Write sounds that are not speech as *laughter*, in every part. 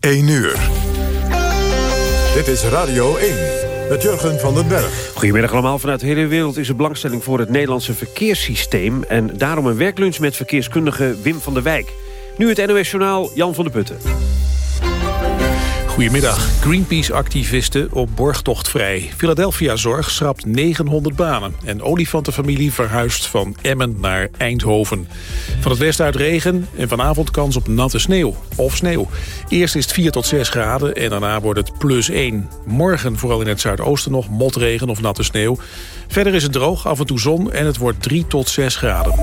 1 uur. Dit is Radio 1 met Jurgen van den Berg. Goedemiddag allemaal. Vanuit de hele wereld is er belangstelling voor het Nederlandse verkeerssysteem... en daarom een werklunch met verkeerskundige Wim van der Wijk. Nu het NOS Journaal Jan van der Putten. Goedemiddag. Greenpeace-activisten op borgtocht vrij. Philadelphia Zorg schrapt 900 banen. En olifantenfamilie verhuist van Emmen naar Eindhoven. Van het westen uit regen en vanavond kans op natte sneeuw. Of sneeuw. Eerst is het 4 tot 6 graden en daarna wordt het plus 1. Morgen vooral in het zuidoosten nog motregen of natte sneeuw. Verder is het droog, af en toe zon en het wordt 3 tot 6 graden.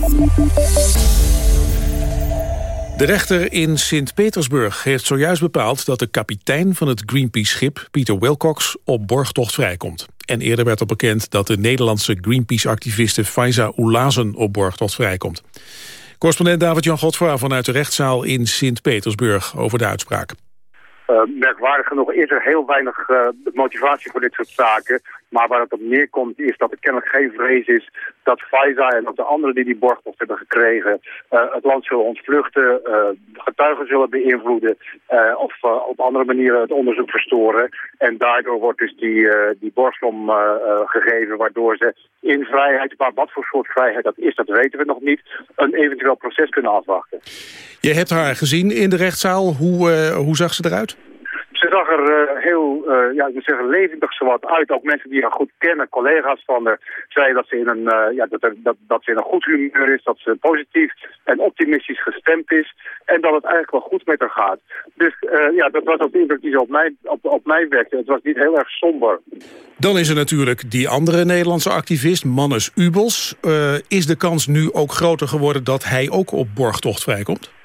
De rechter in Sint-Petersburg heeft zojuist bepaald dat de kapitein van het Greenpeace-schip, Pieter Wilcox, op borgtocht vrijkomt. En eerder werd al bekend dat de Nederlandse Greenpeace-activiste Faiza Oulazen op borgtocht vrijkomt. Correspondent David-Jan Godfra vanuit de rechtszaal in Sint-Petersburg over de uitspraak. Uh, merkwaardig genoeg is er heel weinig uh, motivatie voor dit soort zaken. Maar waar het op neerkomt is dat er kennelijk geen vrees is dat Faiza en ook de anderen die die borgtocht hebben gekregen uh, het land zullen ontvluchten, getuigen zullen beïnvloeden of op andere manieren het onderzoek verstoren. En daardoor wordt dus die, die borgsom gegeven waardoor ze in vrijheid, maar wat voor soort vrijheid dat is, dat weten we nog niet, een eventueel proces kunnen afwachten. Je hebt haar gezien in de rechtszaal. Hoe, hoe zag ze eruit? Ze zag er uh, heel, uh, ja, ik moet zeggen, levendig zowat uit. Ook mensen die haar goed kennen, collega's van haar, zeiden dat ze, in een, uh, ja, dat, er, dat, dat ze in een goed humeur is, dat ze positief en optimistisch gestemd is en dat het eigenlijk wel goed met haar gaat. Dus ja, dat was ook de indruk die ze op mij, op, op mij wekte. Het was niet heel erg somber. Dan is er natuurlijk die andere Nederlandse activist, Mannes Ubels. is de kans nu ook groter geworden dat hij ook op borgtocht vrijkomt?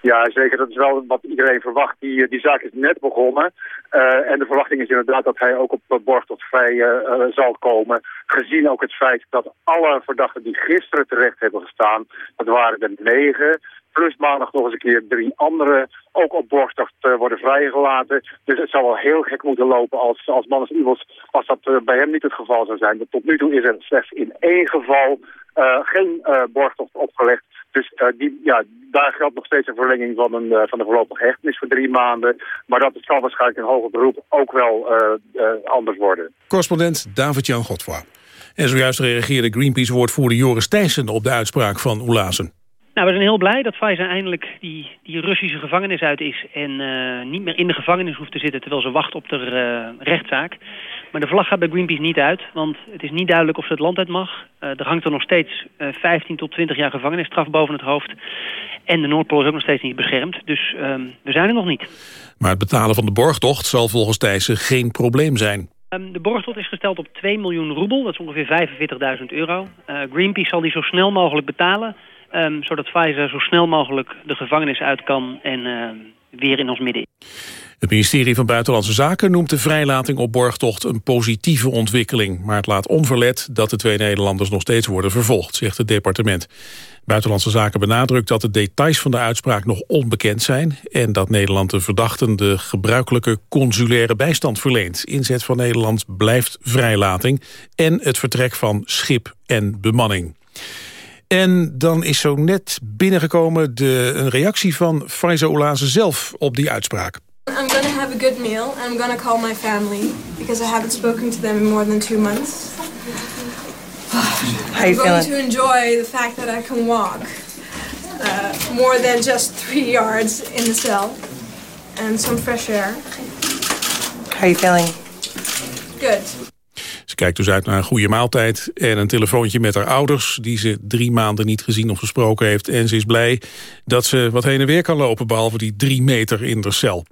Ja, zeker. Dat is wel wat iedereen verwacht. Die, eh, die zaak is net begonnen. Uh, en de verwachting is inderdaad dat hij ook op borg vrij uh, zal komen. Gezien ook het feit dat alle verdachten die gisteren terecht hebben gestaan... dat waren er negen. Plus maandag nog eens een keer drie andere ook op borgtocht worden vrijgelaten. Dus het zou wel heel gek moeten lopen als, als Mannes als dat bij hem niet het geval zou zijn. Tot nu toe is er slechts in één geval geen borgtocht opgelegd. Dus uh, die, ja, daar geldt nog steeds een verlenging van, een, uh, van de voorlopige hechtenis voor drie maanden. Maar dat zal waarschijnlijk in hoger beroep ook wel uh, anders worden. Correspondent David-Jan Godfroy. En zojuist reageerde Greenpeace-woordvoerder Joris Thijssen op de uitspraak van Oelazen. Nou, we zijn heel blij dat Faiza eindelijk die, die Russische gevangenis uit is... en uh, niet meer in de gevangenis hoeft te zitten terwijl ze wacht op de uh, rechtszaak. Maar de vlag gaat bij Greenpeace niet uit, want het is niet duidelijk of ze het land uit mag. Uh, er hangt er nog steeds 15 tot 20 jaar gevangenisstraf boven het hoofd. En de Noordpool is ook nog steeds niet beschermd, dus ehm, we zijn er nog niet. Maar het betalen van de borgtocht zal volgens Thijssen geen probleem zijn. Um, de borgtocht is gesteld op 2 miljoen roebel, dat is ongeveer 45.000 euro. Greenpeace zal die zo snel mogelijk betalen... Um, zodat Pfizer zo snel mogelijk de gevangenis uit kan en uh, weer in ons midden Het ministerie van Buitenlandse Zaken noemt de vrijlating op borgtocht een positieve ontwikkeling. Maar het laat onverlet dat de twee Nederlanders nog steeds worden vervolgd, zegt het departement. Buitenlandse Zaken benadrukt dat de details van de uitspraak nog onbekend zijn... en dat Nederland de verdachten de gebruikelijke consulaire bijstand verleent. Inzet van Nederland blijft vrijlating en het vertrek van schip en bemanning. En dan is zo net binnengekomen de, een reactie van Faiza Oulaze zelf op die uitspraak. I'm gonna have a good meal and I'm gonna call my family because I haven't spoken to them in more than two months. How I'm going to enjoy the fact that I can walk uh, more than just three yards in the cell and some fresh air. How are you feeling? Good. Kijkt dus uit naar een goede maaltijd en een telefoontje met haar ouders... die ze drie maanden niet gezien of gesproken heeft. En ze is blij dat ze wat heen en weer kan lopen... behalve die drie meter in de cel.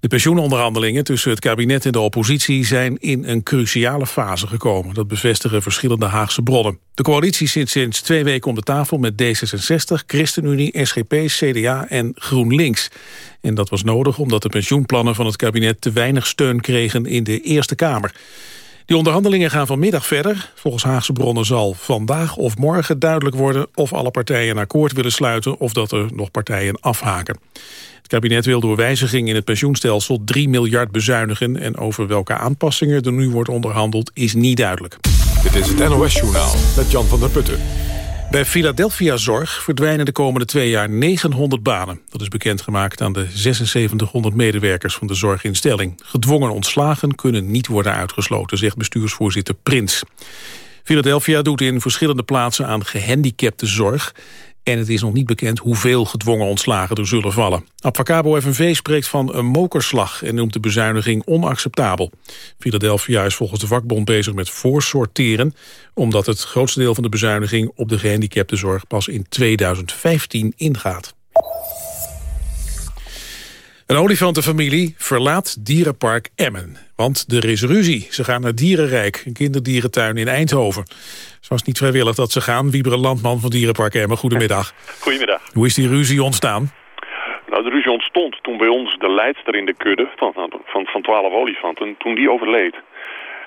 De pensioenonderhandelingen tussen het kabinet en de oppositie zijn in een cruciale fase gekomen. Dat bevestigen verschillende Haagse bronnen. De coalitie zit sinds twee weken om de tafel met D66, ChristenUnie, SGP, CDA en GroenLinks. En dat was nodig omdat de pensioenplannen van het kabinet te weinig steun kregen in de Eerste Kamer. Die onderhandelingen gaan vanmiddag verder. Volgens Haagse bronnen zal vandaag of morgen duidelijk worden... of alle partijen akkoord willen sluiten... of dat er nog partijen afhaken. Het kabinet wil door wijziging in het pensioenstelsel 3 miljard bezuinigen... en over welke aanpassingen er nu wordt onderhandeld is niet duidelijk. Dit is het NOS-journaal met Jan van der Putten. Bij Philadelphia Zorg verdwijnen de komende twee jaar 900 banen. Dat is bekendgemaakt aan de 7600 medewerkers van de zorginstelling. Gedwongen ontslagen kunnen niet worden uitgesloten, zegt bestuursvoorzitter Prins. Philadelphia doet in verschillende plaatsen aan gehandicapte zorg. En het is nog niet bekend hoeveel gedwongen ontslagen er zullen vallen. Advocabo FNV spreekt van een mokerslag en noemt de bezuiniging onacceptabel. Philadelphia is volgens de vakbond bezig met voorsorteren... omdat het grootste deel van de bezuiniging op de gehandicaptenzorg pas in 2015 ingaat. Een olifantenfamilie verlaat dierenpark Emmen. Want er is ruzie. Ze gaan naar Dierenrijk, een kinderdierentuin in Eindhoven. Het was niet vrijwillig dat ze gaan. Wiebere Landman van Dierenpark Emmen, goedemiddag. Goedemiddag. Hoe is die ruzie ontstaan? Nou, de ruzie ontstond toen bij ons de leidster in de kudde van, van, van 12 olifanten, toen die overleed.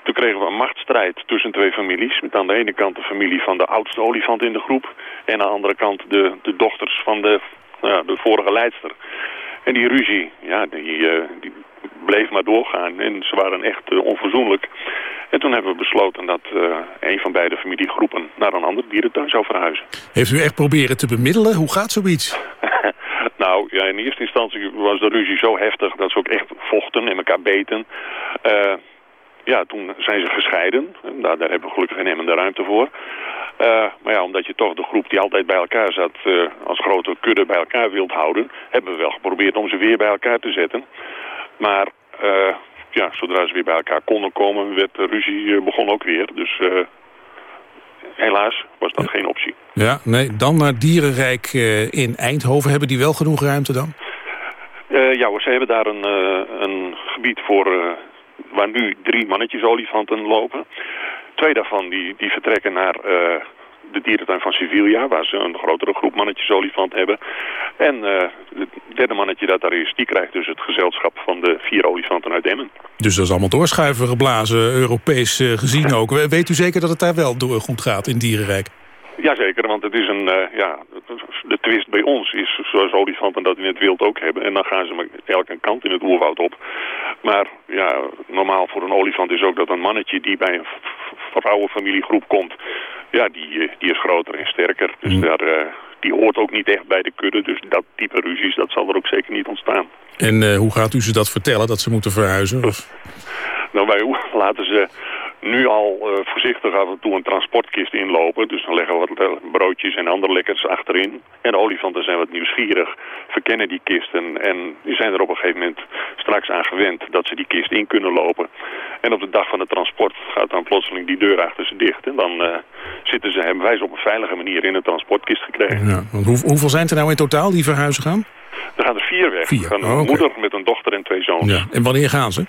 Toen kregen we een machtsstrijd tussen twee families. Met aan de ene kant de familie van de oudste olifant in de groep. En aan de andere kant de, de dochters van de, nou ja, de vorige leidster. En die ruzie, ja, die, uh, die bleef maar doorgaan. En ze waren echt uh, onverzoenlijk. En toen hebben we besloten dat uh, een van beide familiegroepen naar een andere dierentuin zou verhuizen. Heeft u echt proberen te bemiddelen? Hoe gaat zoiets? *laughs* nou, ja, in eerste instantie was de ruzie zo heftig dat ze ook echt vochten en elkaar beten. Ja, toen zijn ze gescheiden. Daar, daar hebben we gelukkig in Emmen de ruimte voor. Uh, maar ja, omdat je toch de groep die altijd bij elkaar zat... Uh, als grote kudde bij elkaar wilt houden... hebben we wel geprobeerd om ze weer bij elkaar te zetten. Maar uh, ja, zodra ze weer bij elkaar konden komen... werd de ruzie begon ook weer. Dus helaas was dat geen optie. Ja, nee, dan naar Dierenrijk in Eindhoven. Hebben die wel genoeg ruimte dan? ja hoor, ze hebben daar een, een gebied voor waar nu drie mannetjes olifanten lopen. Twee daarvan die, die vertrekken naar uh, de dierentuin van Sevilla, waar ze een grotere groep mannetjes olifant hebben. En uh, het derde mannetje dat daar is, die krijgt dus het gezelschap van de vier olifanten uit Emmen. Dus dat is allemaal doorschuiven geblazen, Europees uh, gezien *laughs* ook. Weet u zeker dat het daar wel door goed gaat in Dierenrijk? Jazeker, want het is een, uh, ja, de twist bij ons is zoals olifanten dat in het wild ook hebben. En dan gaan ze met elke kant in het oerwoud op. Maar ja, normaal voor een olifant is ook dat een mannetje die bij een vrouwenfamiliegroep komt, ja, die, eh, die is groter en sterker. Dus mm. daar, uh, die hoort ook niet echt bij de kudde. Dus dat type ruzies, dat zal er ook zeker niet ontstaan. En uh, hoe gaat u ze dat vertellen, dat ze moeten verhuizen? Of? nou, wij *laughs* laten ze nu al uh, voorzichtig af en toe een transportkist inlopen. Dus dan leggen we wat eh, broodjes en andere lekkers achterin. En de olifanten zijn wat nieuwsgierig, verkennen die kisten... en die zijn er op een gegeven moment straks aan gewend dat ze die kist in kunnen lopen. En op de dag van het transport gaat dan plotseling die deur achter ze dicht. En dan uh, zitten ze, hebben wij ze op een veilige manier in een transportkist gekregen. Ja, want hoe, hoeveel zijn er nou in totaal die verhuizen gaan? Er gaan er vier weg. Vier. Een oh, okay. moeder met een dochter en twee zoons. Ja. En wanneer gaan ze?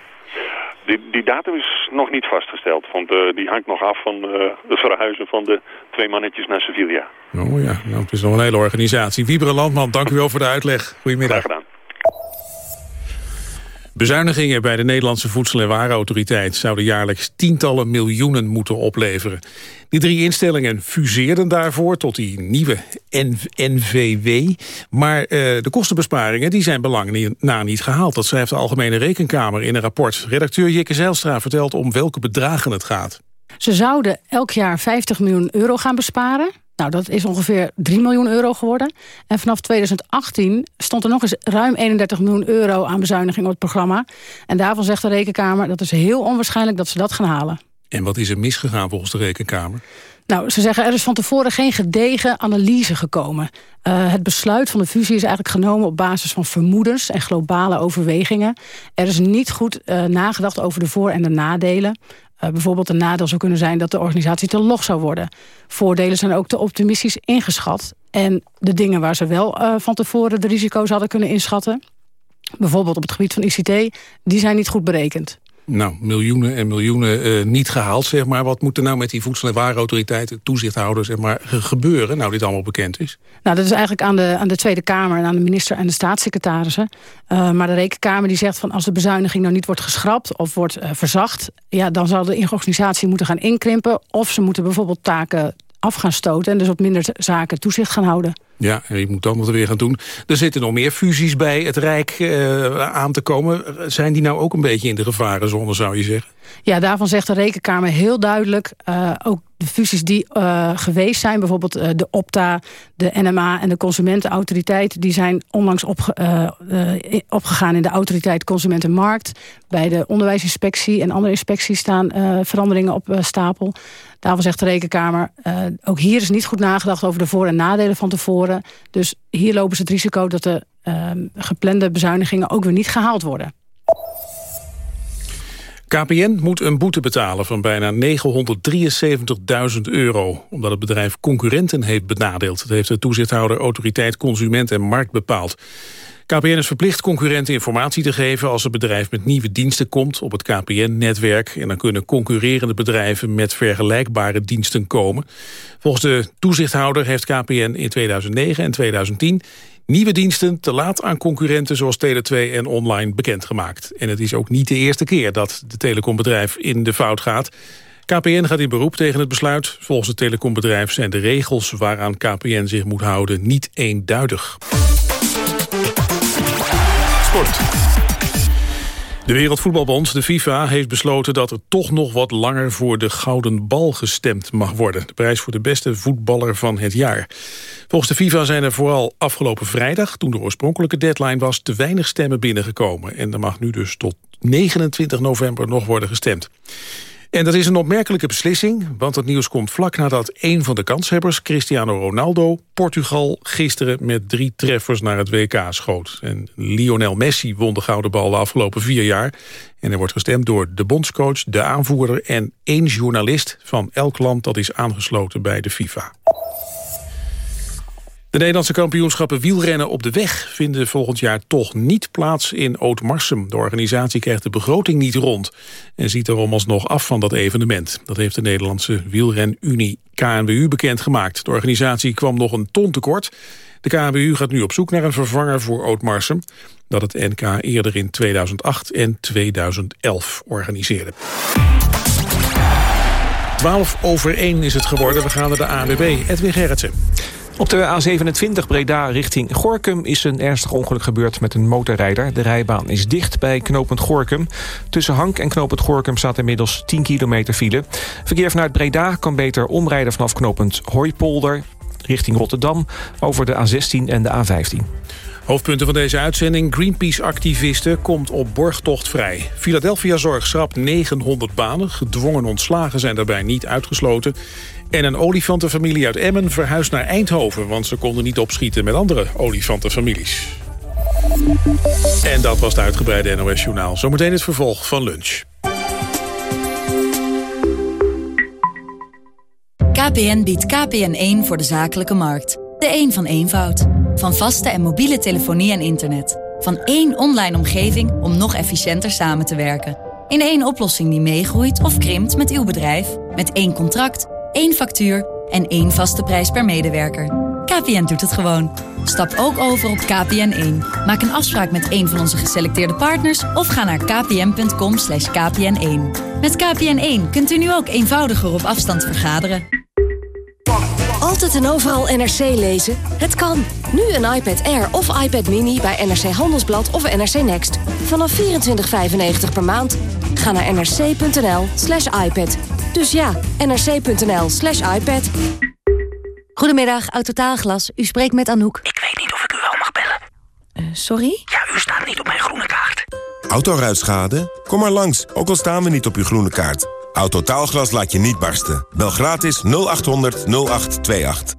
Die, die, datum is nog niet vastgesteld, want uh, die hangt nog af van uh, het verhuizen van de twee mannetjes naar Sevilla. Oh ja, nou, het is nog een hele organisatie. Wiebere Landman, dank u wel voor de uitleg. Goedemiddag. Graag gedaan. Bezuinigingen bij de Nederlandse Voedsel- en Warenautoriteit... zouden jaarlijks tientallen miljoenen moeten opleveren. Die drie instellingen fuseerden daarvoor tot die nieuwe NVW. Maar uh, de kostenbesparingen die zijn belang na niet gehaald. Dat schrijft de Algemene Rekenkamer in een rapport. Redacteur Jikke Zijlstra vertelt om welke bedragen het gaat. Ze zouden elk jaar 50 miljoen euro gaan besparen. Nou, dat is ongeveer 3 miljoen euro geworden. En vanaf 2018 stond er nog eens ruim 31 miljoen euro aan bezuiniging op het programma. En daarvan zegt de Rekenkamer dat is heel onwaarschijnlijk dat ze dat gaan halen. En wat is er misgegaan volgens de Rekenkamer? Nou, ze zeggen er is van tevoren geen gedegen analyse gekomen. Uh, het besluit van de fusie is eigenlijk genomen op basis van vermoedens en globale overwegingen. Er is niet goed uh, nagedacht over de voor- en de nadelen. Uh, bijvoorbeeld een nadeel zou kunnen zijn dat de organisatie te log zou worden. Voordelen zijn ook te optimistisch ingeschat. En de dingen waar ze wel uh, van tevoren de risico's hadden kunnen inschatten... bijvoorbeeld op het gebied van ICT, die zijn niet goed berekend. Nou, miljoenen en miljoenen uh, niet gehaald, zeg maar. Wat moet er nou met die voedsel- en warenautoriteiten, toezichthouders, zeg maar, gebeuren, nou dit allemaal bekend is? Nou, dat is eigenlijk aan de, aan de Tweede Kamer en aan de minister en de staatssecretarissen. Uh, maar de Rekenkamer die zegt van als de bezuiniging nou niet wordt geschrapt of wordt uh, verzacht, ja, dan zal de organisatie moeten gaan inkrimpen of ze moeten bijvoorbeeld taken af gaan stoten en dus op minder zaken toezicht gaan houden. Ja, je moet dan wat weer gaan doen. Er zitten nog meer fusies bij het Rijk uh, aan te komen. Zijn die nou ook een beetje in de gevarenzone, zou je zeggen? Ja, daarvan zegt de Rekenkamer heel duidelijk... Uh, ook de fusies die uh, geweest zijn, bijvoorbeeld de Opta, de NMA en de Consumentenautoriteit... die zijn onlangs opge opgegaan in de Autoriteit Consumentenmarkt. Bij de Onderwijsinspectie en andere inspecties staan veranderingen op stapel. Daarvan zegt de Rekenkamer, ook hier is niet goed nagedacht... over de voor- en nadelen van tevoren. Dus hier lopen ze het risico dat de geplande bezuinigingen ook weer niet gehaald worden. KPN moet een boete betalen van bijna 973.000 euro... omdat het bedrijf concurrenten heeft benadeeld. Dat heeft de toezichthouder Autoriteit Consument en Markt bepaald. KPN is verplicht concurrenten informatie te geven... als het bedrijf met nieuwe diensten komt op het KPN-netwerk... en dan kunnen concurrerende bedrijven met vergelijkbare diensten komen. Volgens de toezichthouder heeft KPN in 2009 en 2010 nieuwe diensten te laat aan concurrenten zoals Tele2 en online bekendgemaakt. En het is ook niet de eerste keer dat de telecombedrijf in de fout gaat. KPN gaat in beroep tegen het besluit. Volgens het telecombedrijf zijn de regels waaraan KPN zich moet houden niet eenduidig. De Wereldvoetbalbond, de FIFA, heeft besloten dat er toch nog wat langer voor de Gouden Bal gestemd mag worden. De prijs voor de beste voetballer van het jaar. Volgens de FIFA zijn er vooral afgelopen vrijdag, toen de oorspronkelijke deadline was, te weinig stemmen binnengekomen. En er mag nu dus tot 29 november nog worden gestemd. En dat is een opmerkelijke beslissing, want het nieuws komt vlak nadat een van de kanshebbers, Cristiano Ronaldo, Portugal gisteren met drie treffers naar het WK schoot. En Lionel Messi won de gouden bal de afgelopen vier jaar. En er wordt gestemd door de bondscoach, de aanvoerder en één journalist van elk land dat is aangesloten bij de FIFA. De Nederlandse kampioenschappen wielrennen op de weg vinden volgend jaar toch niet plaats in Ootmarsum. De organisatie krijgt de begroting niet rond en ziet daarom alsnog af van dat evenement. Dat heeft de Nederlandse wielrenunie KNWU bekendgemaakt. De organisatie kwam nog een ton tekort. De KNWU gaat nu op zoek naar een vervanger voor Ootmarsum... dat het NK eerder in 2008 en 2011 organiseerde. 12 over 1 is het geworden. We gaan naar de ANWB. Edwin Gerritsen. Op de A27 Breda richting Gorkum is een ernstig ongeluk gebeurd met een motorrijder. De rijbaan is dicht bij knooppunt Gorkum. Tussen Hank en knooppunt Gorkum staat inmiddels 10 kilometer file. Verkeer vanuit Breda kan beter omrijden vanaf knooppunt Hooipolder richting Rotterdam over de A16 en de A15. Hoofdpunten van deze uitzending. Greenpeace-activisten komt op borgtocht vrij. Philadelphia Zorg schrapt 900 banen. Gedwongen ontslagen zijn daarbij niet uitgesloten. En een olifantenfamilie uit Emmen verhuist naar Eindhoven... want ze konden niet opschieten met andere olifantenfamilies. En dat was het uitgebreide NOS-journaal. Zometeen het vervolg van lunch. KPN biedt KPN1 voor de zakelijke markt. De een van eenvoud. Van vaste en mobiele telefonie en internet. Van één online omgeving om nog efficiënter samen te werken. In één oplossing die meegroeit of krimpt met uw bedrijf. Met één contract één factuur en één vaste prijs per medewerker. KPN doet het gewoon. Stap ook over op KPN1. Maak een afspraak met een van onze geselecteerde partners... of ga naar kpn.com kpn1. Met KPN1 kunt u nu ook eenvoudiger op afstand vergaderen. Altijd en overal NRC lezen? Het kan. Nu een iPad Air of iPad Mini bij NRC Handelsblad of NRC Next. Vanaf 24,95 per maand. Ga naar nrc.nl slash iPad. Dus ja, nrc.nl slash iPad. Goedemiddag, Autotaalglas. U spreekt met Anouk. Ik weet niet of ik u wel mag bellen. Uh, sorry? Ja, u staat niet op mijn groene kaart. Autoruitschade? Kom maar langs, ook al staan we niet op uw groene kaart. Autotaalglas laat je niet barsten. Bel gratis 0800 0828.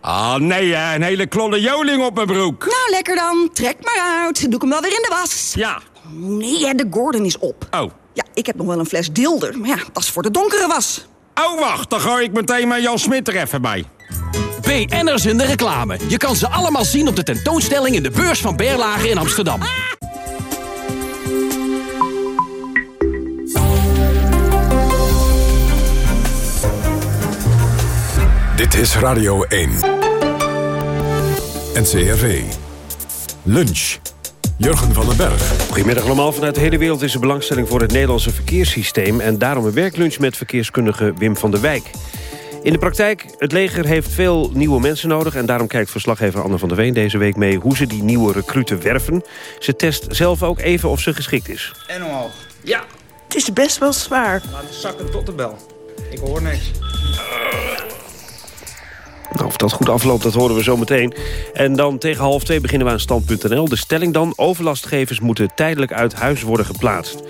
Ah, nee, hè, een hele klolle joling op mijn broek. Nou, lekker dan. Trek maar uit. Doe ik hem wel weer in de was. Ja. Nee, de Gordon is op. Oh. Ik heb nog wel een fles dilder, maar ja, dat is voor de donkere was. Oh, wacht, dan gooi ik meteen mijn Jan Smit er even bij. BN'ers in de reclame. Je kan ze allemaal zien op de tentoonstelling in de beurs van Berlage in Amsterdam. Dit is Radio 1. NCRV. Lunch. Jurgen van den Berg. Goedemiddag allemaal. Vanuit de hele wereld is er belangstelling voor het Nederlandse verkeerssysteem... en daarom een werklunch met verkeerskundige Wim van der Wijk. In de praktijk, het leger heeft veel nieuwe mensen nodig... en daarom kijkt verslaggever Anne van der Veen deze week mee... hoe ze die nieuwe recruten werven. Ze test zelf ook even of ze geschikt is. En omhoog. Ja. Het is best wel zwaar. Laat de zakken tot de bel. Ik hoor niks. Nou, of dat goed afloopt, dat horen we zo meteen. En dan tegen half twee beginnen we aan stand.nl. De stelling dan, overlastgevers moeten tijdelijk uit huis worden geplaatst.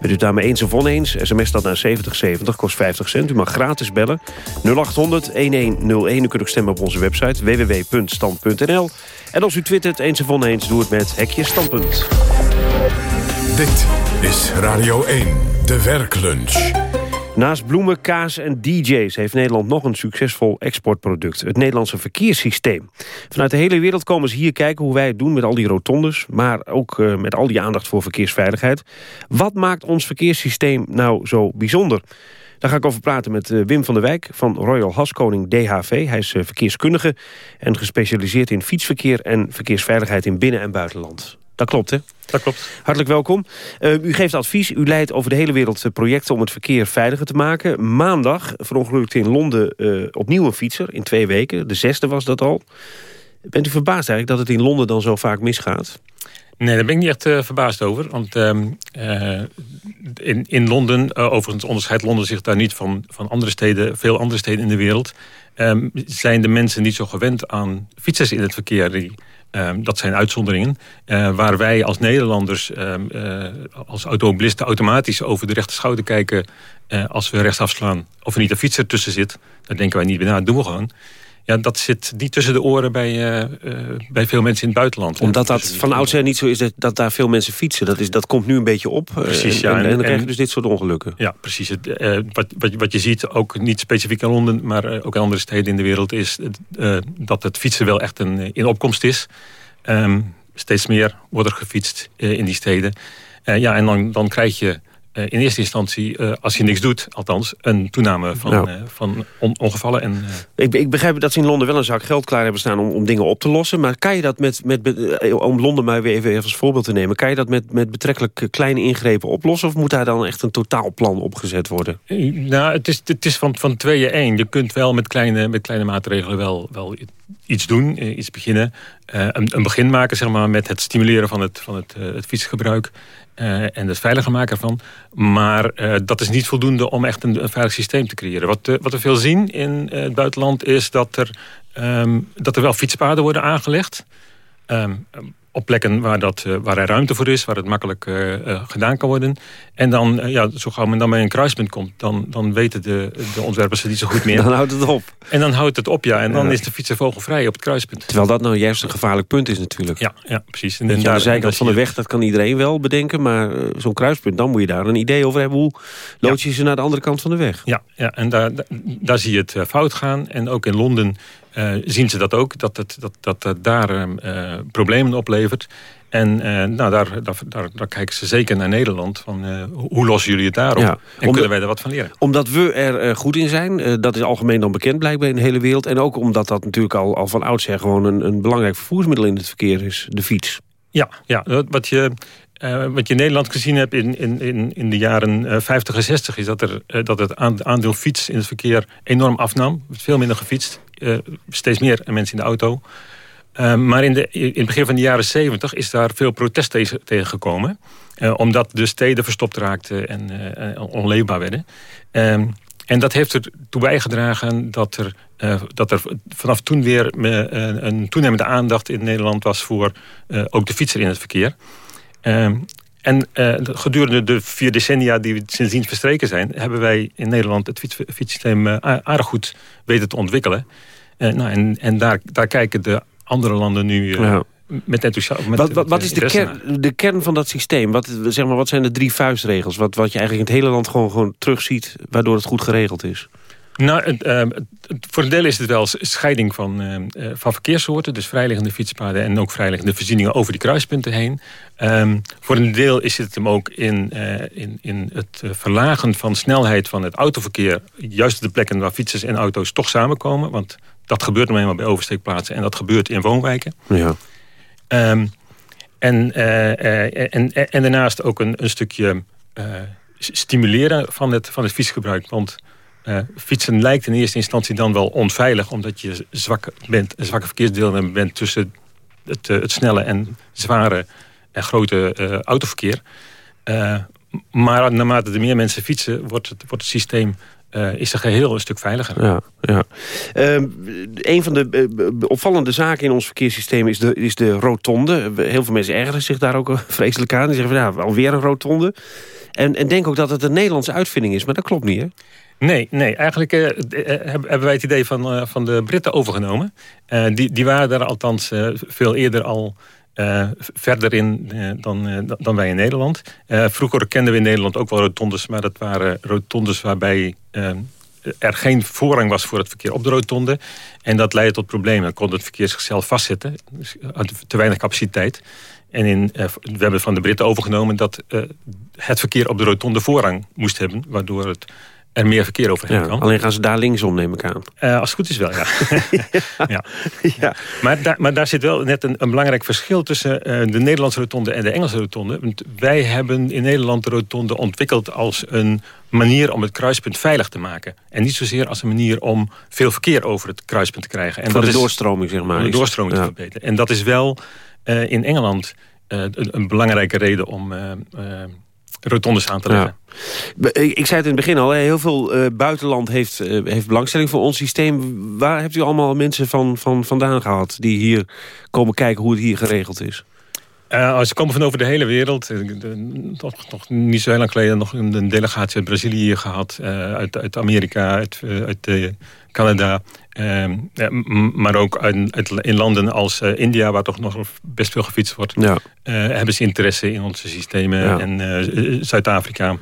Bent u daarmee eens of oneens? SMS dat naar 7070, kost 50 cent. U mag gratis bellen. 0800 1101. U kunt ook stemmen op onze website www.stand.nl. En als u twittert eens of oneens, doe het met Hekje Standpunt. Dit is Radio 1, de werklunch. Naast bloemen, kaas en DJ's heeft Nederland nog een succesvol exportproduct. Het Nederlandse verkeerssysteem. Vanuit de hele wereld komen ze hier kijken hoe wij het doen met al die rotondes. Maar ook uh, met al die aandacht voor verkeersveiligheid. Wat maakt ons verkeerssysteem nou zo bijzonder? Daar ga ik over praten met uh, Wim van der Wijk van Royal Haskoning DHV. Hij is uh, verkeerskundige en gespecialiseerd in fietsverkeer en verkeersveiligheid in binnen- en buitenland. Dat klopt, hè? Dat klopt. Hartelijk welkom. Uh, u geeft advies, u leidt over de hele wereld projecten om het verkeer veiliger te maken. Maandag verongelukte in Londen uh, opnieuw een fietser, in twee weken. De zesde was dat al. Bent u verbaasd eigenlijk dat het in Londen dan zo vaak misgaat? Nee, daar ben ik niet echt uh, verbaasd over. Want uh, uh, in, in Londen, overigens onderscheidt Londen zich daar niet van, van andere steden, veel andere steden in de wereld, ehm, zijn de mensen niet zo gewend aan fietsers in het verkeer. Die, Um, dat zijn uitzonderingen. Uh, waar wij als Nederlanders, um, uh, als automobilisten... automatisch over de rechte schouder kijken... Uh, als we rechtsaf slaan. Of er niet een fietser tussen zit. Dan denken wij niet bij na, dat doen we gewoon. Ja, dat zit niet tussen de oren bij, bij veel mensen in het buitenland. Omdat dat van oudsher niet zo is dat, dat daar veel mensen fietsen. Dat, is, dat komt nu een beetje op. Precies, ja. En, en dan krijg je dus dit soort ongelukken. Ja, precies. Het, wat, wat, wat je ziet, ook niet specifiek in Londen... maar ook in andere steden in de wereld... is dat het fietsen wel echt een, in opkomst is... Um, steeds meer wordt er gefietst uh, in die steden. Uh, ja, en dan, dan krijg je uh, in eerste instantie, als je niks doet, althans, een toename van, Ja. van on- ongevallen. En, Ik, ik begrijp dat ze in Londen wel een zak geld klaar hebben staan om, om dingen op te lossen. Maar kan je dat met, met eh, om Londen maar weer even, even als voorbeeld te nemen... kan je dat met, met betrekkelijk kleine ingrepen oplossen? Of moet daar dan echt een totaalplan opgezet worden? Nou, het is, het is van, van tweeën één. Je kunt wel met kleine, met kleine maatregelen wel, wel iets doen, eh, iets beginnen. Eh, een, een begin maken zeg maar, met het stimuleren van het, van het, eh, het fietsgebruik. eh, en het veiliger maken ervan. Maar dat is niet voldoende om echt een, veilig systeem te creëren. Wat, wat we veel zien in het buitenland is dat er, ehm, dat er wel fietspaden worden aangelegd. Ehm, op plekken waar, dat, eh, waar er ruimte voor is, waar het makkelijk eh, eh, gedaan kan worden. En dan, ja, zo gauw men dan bij een kruispunt komt, dan, dan weten de, de ontwerpers het niet zo goed meer. *laughs* Dan houdt het op. En dan houdt het op, ja. En dan Ja. is de fietser vogelvrij op het kruispunt. Terwijl dat nou juist een gevaarlijk punt is natuurlijk. Ja, ja precies. En de daar- zijkant daar van de weg, dat kan iedereen wel bedenken. Maar zo'n kruispunt, dan moet je daar een idee over hebben. Hoe lood je ze naar de andere kant van de weg? Ja, ja en daar, daar, daar zie je het fout gaan. En ook in Londen zien ze dat ook, dat het, dat, dat het daar ehm, eh, problemen oplevert. En eh, nou, daar, daar, daar, daar kijken ze zeker naar Nederland. Van, eh, hoe lossen jullie het daarop? Ja, en omdat- kunnen wij er wat van leren? Omdat we er eh, goed in zijn. eh, dat is algemeen dan bekend blijkbaar in de hele wereld. En ook omdat dat natuurlijk al, al van oudsher gewoon een, een belangrijk vervoersmiddel in het verkeer is. De fiets. Ja, ja wat, je, eh, wat je in Nederland gezien hebt in, in, in, in de jaren eh, 50 en 60... is dat, er, eh, dat het aan- aandeel fiets in het verkeer enorm afnam. Er wordt veel minder gefietst. eh, steeds meer mensen in de auto. Eh, maar in, de, in het begin van de jaren 70 is daar veel protest tegen, gekomen. Eh, omdat de steden verstopt raakten en eh, eh, onleefbaar werden. Ehm, en dat heeft ertoe bijgedragen dat er, eh, dat er vanaf toen weer eh, een toenemende aandacht in Nederland was voor eh, ook de fietser in het verkeer. Ehm, en eh, gedurende de vier decennia die sindsdien verstreken zijn... hebben wij in Nederland het fiets, fietssysteem eh, aardig goed weten te ontwikkelen. Eh, nou, en en daar, daar kijken de andere landen nu Ja. met enthousiasme. met- Wat, wat, met wat is de kern, de kern van dat systeem? Wat, zeg maar, wat zijn de drie vuistregels? Wat, wat je eigenlijk in het hele land gewoon, gewoon terugziet... waardoor het goed geregeld is? Nou, het, eh, het- voor een deel is het wel scheiding van, eh, van verkeerssoorten. Dus vrijliggende fietspaden en ook vrijliggende voorzieningen over die kruispunten heen. Ehm, voor een deel is het hem ook in, in, in het verlagen van snelheid van het autoverkeer. Juist op de plekken waar fietsers en auto's toch samenkomen. Want dat gebeurt nou eenmaal bij oversteekplaatsen en dat gebeurt in woonwijken. Ja. Ehm, en, en, en, daarnaast ook een, een stukje stimuleren van het, van het fietsgebruik. Want Uh, fietsen lijkt in eerste instantie dan wel onveilig... omdat je zwak bent, een zwakke verkeersdeelnemer bent... tussen het, het snelle en zware en grote autoverkeer. maar naarmate er meer mensen fietsen... wordt het, wordt het systeem uh, is de geheel een stuk veiliger. Ja, ja. Uh, een van de opvallende zaken in ons verkeerssysteem is de, is de rotonde. Heel veel mensen ergeren zich daar ook *laughs* vreselijk aan. Die zeggen van ja, alweer een rotonde. En, en denk ook dat het een Nederlandse uitvinding is, maar dat klopt niet hè? Nee, nee, eigenlijk hebben wij het idee van, van de Britten overgenomen. die, die waren daar althans veel eerder al verder in dan, dan wij in Nederland. vroeger kenden we in Nederland ook wel rotondes... maar dat waren rotondes waarbij er geen voorrang was voor het verkeer op de rotonde. En dat leidde tot problemen. Dan kon het verkeer zichzelf vastzetten. Dus te weinig capaciteit. En in, we hebben van de Britten overgenomen dat het verkeer op de rotonde voorrang moest hebben. Waardoor het er meer verkeer overheen ja, kan. Alleen gaan ze daar linksom, neem ik aan. Uh, als het goed is wel, ja. *laughs* ja. ja. Maar, daar, maar daar zit wel net een, een belangrijk verschil... tussen uh, de Nederlandse rotonde en de Engelse rotonde. Want wij hebben in Nederland de rotonde ontwikkeld... als een manier om het kruispunt veilig te maken. En niet zozeer als een manier om veel verkeer over het kruispunt te krijgen. En Voor dat de doorstroming, zeg maar. Om de doorstroming te verbeteren. En dat is wel uh, in Engeland een, een, belangrijke reden om rotondes aan te leggen. Ja. Ik zei het in het begin al, heel veel uh, buitenland heeft, uh, heeft belangstelling voor ons systeem. Waar hebt u allemaal mensen van, van vandaan gehad die hier komen kijken hoe het hier geregeld is? Uh, ze komen van over de hele wereld. Nog, nog niet zo heel lang geleden nog een delegatie uit Brazilië gehad. uit, uit Amerika, uit, uit Canada. Ehm, maar ook in landen als uh, India, waar toch nog best veel gefietst wordt... Ja. Uh, hebben ze interesse in onze systemen. En uh, Zuid-Afrika.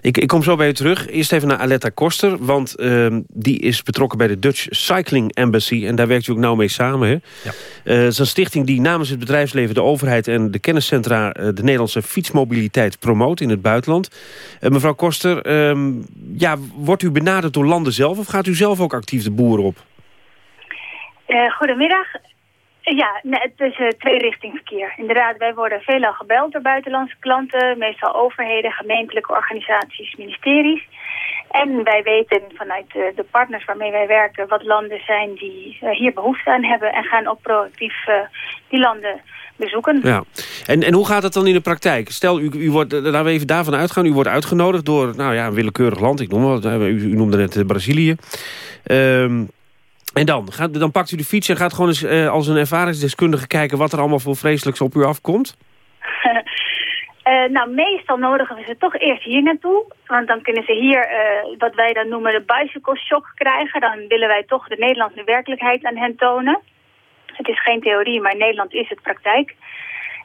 Ik, ik, kom zo bij u terug. Eerst even naar Aletta Koster. Want ehm, die is betrokken bij de Dutch Cycling Embassy. En daar werkt u ook nauw mee samen. Hè? Ja. het is een stichting die namens het bedrijfsleven... de overheid en de kenniscentra... de Nederlandse fietsmobiliteit promoot in het buitenland. mevrouw Koster, ehm, ja, wordt u benaderd door landen zelf... of gaat u zelf ook actief de boer op? Uh, goedemiddag. Ja, nee, het is uh, tweerichtingverkeer. Inderdaad, wij worden veelal gebeld door buitenlandse klanten, meestal overheden, gemeentelijke organisaties, ministeries. En wij weten vanuit de, partners waarmee wij werken wat landen zijn die hier behoefte aan hebben en gaan ook proactief die landen bezoeken. Ja. En, en hoe gaat het dan in de praktijk? Stel, u, u wordt, laten we even daarvan uitgaan, u wordt uitgenodigd door nou ja, een willekeurig land, ik noem wat, u, noemde net Brazilië. Ehm en dan? Gaat, dan pakt u de fiets en gaat gewoon eens uh, als een ervaringsdeskundige kijken... wat er allemaal voor vreselijks op u afkomt? uh, *laughs* nou, meestal nodigen we ze toch eerst hier naartoe. Want dan kunnen ze hier, uh, wat wij dan noemen, de bicycle shock krijgen. Dan willen wij toch de Nederlandse werkelijkheid aan hen tonen. Het is geen theorie, maar in Nederland is het praktijk.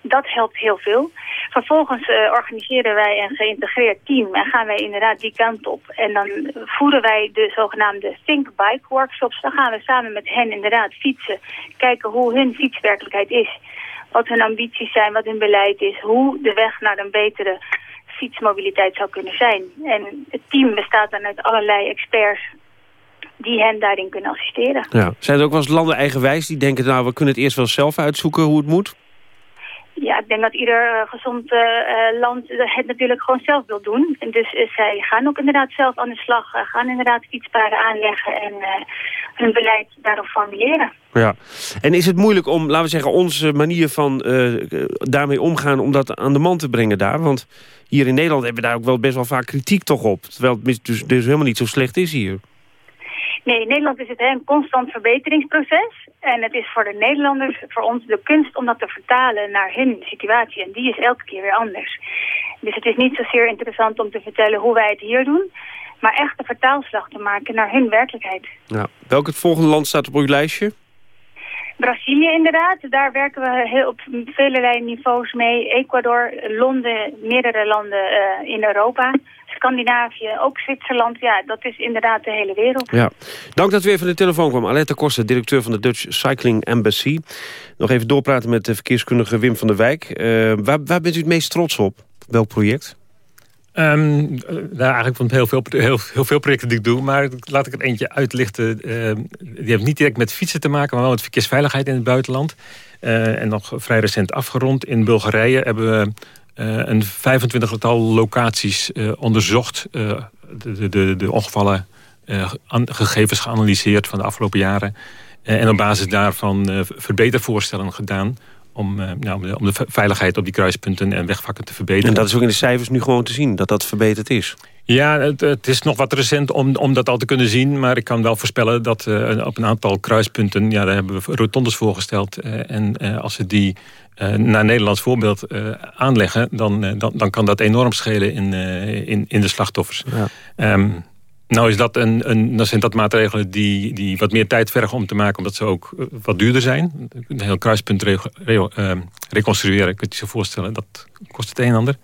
Dat helpt heel veel. Vervolgens uh, organiseren wij een geïntegreerd team en gaan wij inderdaad die kant op. En dan voeren wij de zogenaamde Think Bike workshops. Dan gaan we samen met hen inderdaad fietsen. Kijken hoe hun fietswerkelijkheid is. Wat hun ambities zijn, wat hun beleid is. Hoe de weg naar een betere fietsmobiliteit zou kunnen zijn. En het team bestaat dan uit allerlei experts die hen daarin kunnen assisteren. Ja. Zijn er ook wel eens landen eigenwijs die denken... nou, we kunnen het eerst wel zelf uitzoeken hoe het moet? Ja, ik denk dat ieder gezond uh, land het natuurlijk gewoon zelf wil doen. En dus uh, zij gaan ook inderdaad zelf aan de slag. gaan inderdaad fietspaden aanleggen en hun beleid daarop formuleren. Ja, en is het moeilijk om, laten we zeggen, onze manier van daarmee omgaan... om dat aan de man te brengen daar? Want hier in Nederland hebben we daar ook wel best wel vaak kritiek toch op. Terwijl het dus, dus helemaal niet zo slecht is hier. Nee, in Nederland is het een constant verbeteringsproces. En het is voor de Nederlanders, voor ons de kunst om dat te vertalen naar hun situatie. En die is elke keer weer anders. Dus het is niet zozeer interessant om te vertellen hoe wij het hier doen. Maar echt de vertaalslag te maken naar hun werkelijkheid. Welk het volgende land staat op uw lijstje? Brazilië inderdaad. Daar werken we heel op vele niveaus mee. Ecuador, Londen, meerdere landen uh, in Europa. Scandinavië, ook Zwitserland. Ja, dat is inderdaad de hele wereld. Ja. Dank dat u even de telefoon kwam. Aletta Koster, directeur van de Dutch Cycling Embassy. Nog even doorpraten met de verkeerskundige Wim van der Wijk. Uh, waar, waar bent u het meest trots op? Welk project? Um, nou, eigenlijk van heel veel, heel, heel, veel projecten die ik doe. Maar laat ik er eentje uitlichten. Uh, die heeft niet direct met fietsen te maken, maar wel met verkeersveiligheid in het buitenland. Uh, en nog vrij recent afgerond. In Bulgarije hebben we uh, een 25-tal locaties onderzocht. de, de, de, ongevallen gegevens geanalyseerd van de afgelopen jaren. en op basis daarvan verbetervoorstellen gedaan om, nou, om, de, om, de, veiligheid op die kruispunten en wegvakken te verbeteren. En dat is ook in de cijfers nu gewoon te zien, dat dat verbeterd is? Ja, het, het, is nog wat recent om, om dat al te kunnen zien. Maar ik kan wel voorspellen dat uh, op een aantal kruispunten... ja, daar hebben we rotondes voorgesteld. Uh, en uh, als we die naar Nederlands voorbeeld aanleggen... Dan, dan, dan kan dat enorm schelen in, in, in de slachtoffers. Ja. Um, nou, is dat een, een, dan zijn dat maatregelen die, die wat meer tijd vergen om te maken... omdat ze ook wat duurder zijn. Een heel kruispunt re, re, reconstrueren, kunt je je voorstellen. Dat kost het een en ander.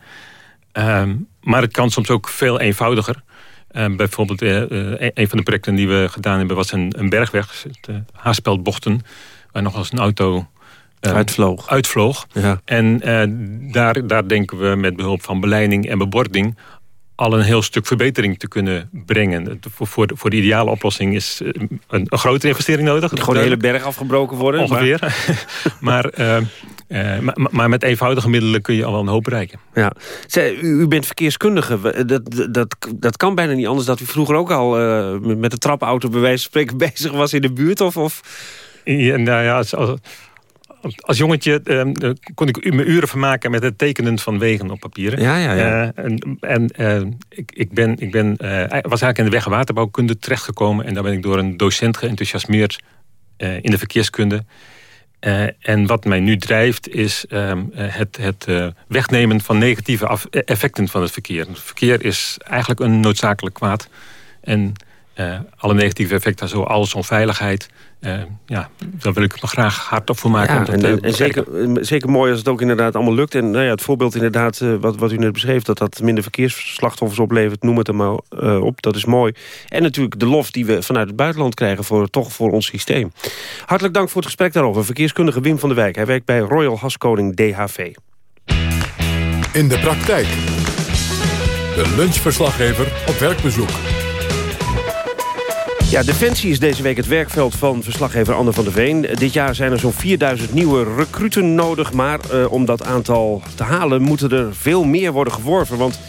Um, maar het kan soms ook veel eenvoudiger. Uh, bijvoorbeeld uh, een van de projecten die we gedaan hebben... was een, een bergweg, de Haarspeldbochten... waar nog eens een auto uitvloog. uitvloog. Ja. En daar, daar denken we met behulp van beleiding en bebording al een heel stuk verbetering te kunnen brengen. Voor, voor de ideale oplossing is een, een grote investering nodig. Gewoon de hele berg afgebroken worden. Ongeveer. *laughs* Maar, maar, uh, maar, maar, met eenvoudige middelen kun je al wel een hoop bereiken. Ja. Zij, u, u, bent verkeerskundige. Dat, dat, dat kan bijna niet anders dat u vroeger ook al uh, met de trapauto bij wijze van spreken *laughs* bezig was in de buurt? Of, of... Ja, nou ja, als, als jongetje uh, kon ik me uren vermaken met het tekenen van wegen op papieren. Ja, ja, ja. Uh, en en uh, ik, ik, ben, ik ben, was eigenlijk in de weg- en waterbouwkunde terechtgekomen. En daar ben ik door een docent geenthousiasmeerd in de verkeerskunde. en wat mij nu drijft is ehm, het, het wegnemen van negatieve effecten van het verkeer. Het verkeer is eigenlijk een noodzakelijk kwaad. En alle negatieve effecten zoals onveiligheid uh, ja, daar wil ik me graag hard op voor maken. Ja, en, en zeker, zeker mooi als het ook inderdaad allemaal lukt. En nou ja, het voorbeeld inderdaad, uh, wat, wat u net beschreef... dat dat minder verkeersslachtoffers oplevert, noem het er maar uh, op. Dat is mooi. En natuurlijk de lof die we vanuit het buitenland krijgen... Voor, toch voor ons systeem. Hartelijk dank voor het gesprek daarover. Verkeerskundige Wim van der Wijk. Hij werkt bij Royal Haskoning DHV. In de praktijk. De lunchverslaggever op werkbezoek. Ja, Defensie is deze week het werkveld van verslaggever Anne van der Veen. Dit jaar zijn er zo'n 4000 nieuwe recruten nodig... maar uh, om dat aantal te halen moeten er veel meer worden geworven... want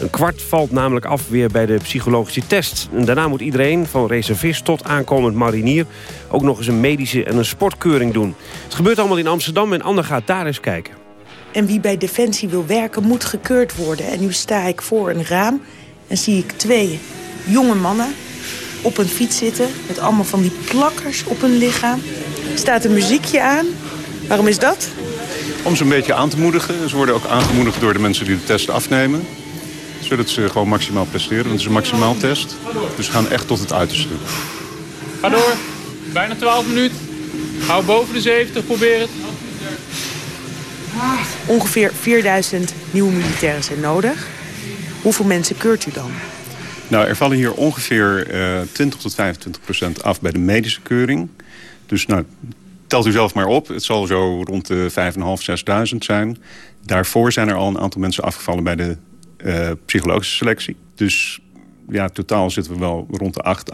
een kwart valt namelijk af weer bij de psychologische test. En daarna moet iedereen, van reservist tot aankomend marinier... ook nog eens een medische en een sportkeuring doen. Het gebeurt allemaal in Amsterdam en Anne gaat daar eens kijken. En wie bij Defensie wil werken moet gekeurd worden. En nu sta ik voor een raam en zie ik twee jonge mannen op een fiets zitten... met allemaal van die plakkers op hun lichaam. Staat een muziekje aan. Waarom is dat? Om ze een beetje aan te moedigen. Ze worden ook aangemoedigd door de mensen die de test afnemen. Zodat ze gewoon maximaal presteren. Want het is een maximaal test. Dus we gaan echt tot het uiterste. Ga door. Bijna 12 minuten. Hou boven de 70, probeer het. Ongeveer 4000 nieuwe militairen zijn nodig. Hoeveel mensen keurt u dan? Nou, er vallen hier ongeveer uh, 20 tot 25 procent af bij de medische keuring. Dus nou, telt u zelf maar op. Het zal zo rond de 5.500, 6.000 zijn. Daarvoor zijn er al een aantal mensen afgevallen bij de uh, psychologische selectie. Dus ja, totaal zitten we wel rond de 8,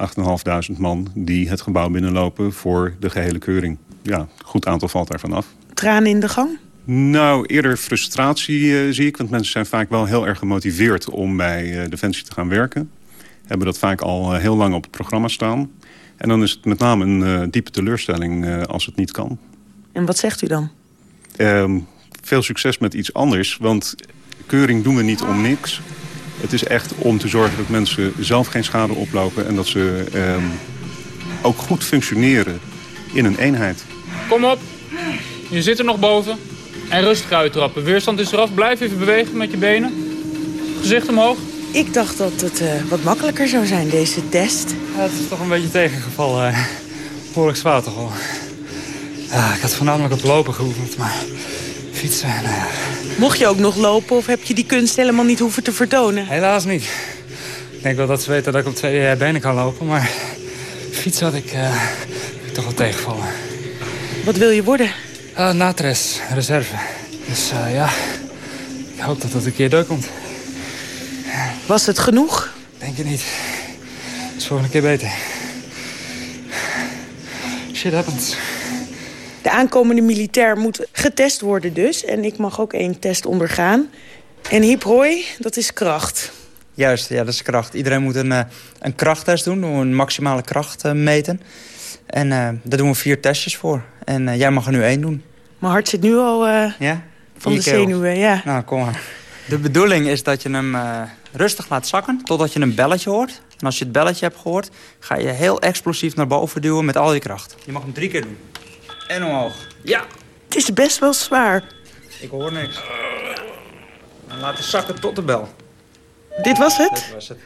8.500 man... die het gebouw binnenlopen voor de gehele keuring. Ja, een goed aantal valt daarvan af. Tranen in de gang? Nou, eerder frustratie uh, zie ik. Want mensen zijn vaak wel heel erg gemotiveerd om bij uh, Defensie te gaan werken hebben dat vaak al heel lang op het programma staan. En dan is het met name een uh, diepe teleurstelling uh, als het niet kan. En wat zegt u dan? Um, veel succes met iets anders, want keuring doen we niet om niks. Het is echt om te zorgen dat mensen zelf geen schade oplopen... en dat ze um, ook goed functioneren in een eenheid. Kom op, je zit er nog boven. En rustig uittrappen. Weerstand is eraf. Blijf even bewegen met je benen. Gezicht omhoog. Ik dacht dat het uh, wat makkelijker zou zijn, deze test. Ja, het is toch een beetje tegengevallen. Uh, behoorlijk zwaar toch. Ja, ik had voornamelijk op lopen geoefend, maar fietsen, nou ja. Mocht je ook nog lopen of heb je die kunst helemaal niet hoeven te vertonen? Helaas niet. Ik denk wel dat ze weten dat ik op twee uh, benen kan lopen, maar fietsen had ik, ik toch wel tegengevallen. Wat wil je worden? natres, reserve. Dus ja, ik hoop dat dat een keer doorkomt. Was het genoeg? Denk je niet. Het is volgende keer beter. Shit happens. De aankomende militair moet getest worden dus. En ik mag ook één test ondergaan. En hip hoi, dat is kracht. Juist, ja, dat is kracht. Iedereen moet een, uh, een krachttest doen, een maximale kracht uh, meten. En uh, daar doen we vier testjes voor. En jij mag er nu één doen. Mijn hart zit nu al ja? van de zenuwen, ja. Nou, kom maar. De bedoeling is dat je hem rustig laat zakken totdat je een belletje hoort. En als je het belletje hebt gehoord, ga je heel explosief naar boven duwen met al je kracht. Je mag hem drie keer doen. En omhoog. Ja. Het is best wel zwaar. Ik hoor niks. En laat het zakken tot de bel. Dit was het? Dit was het.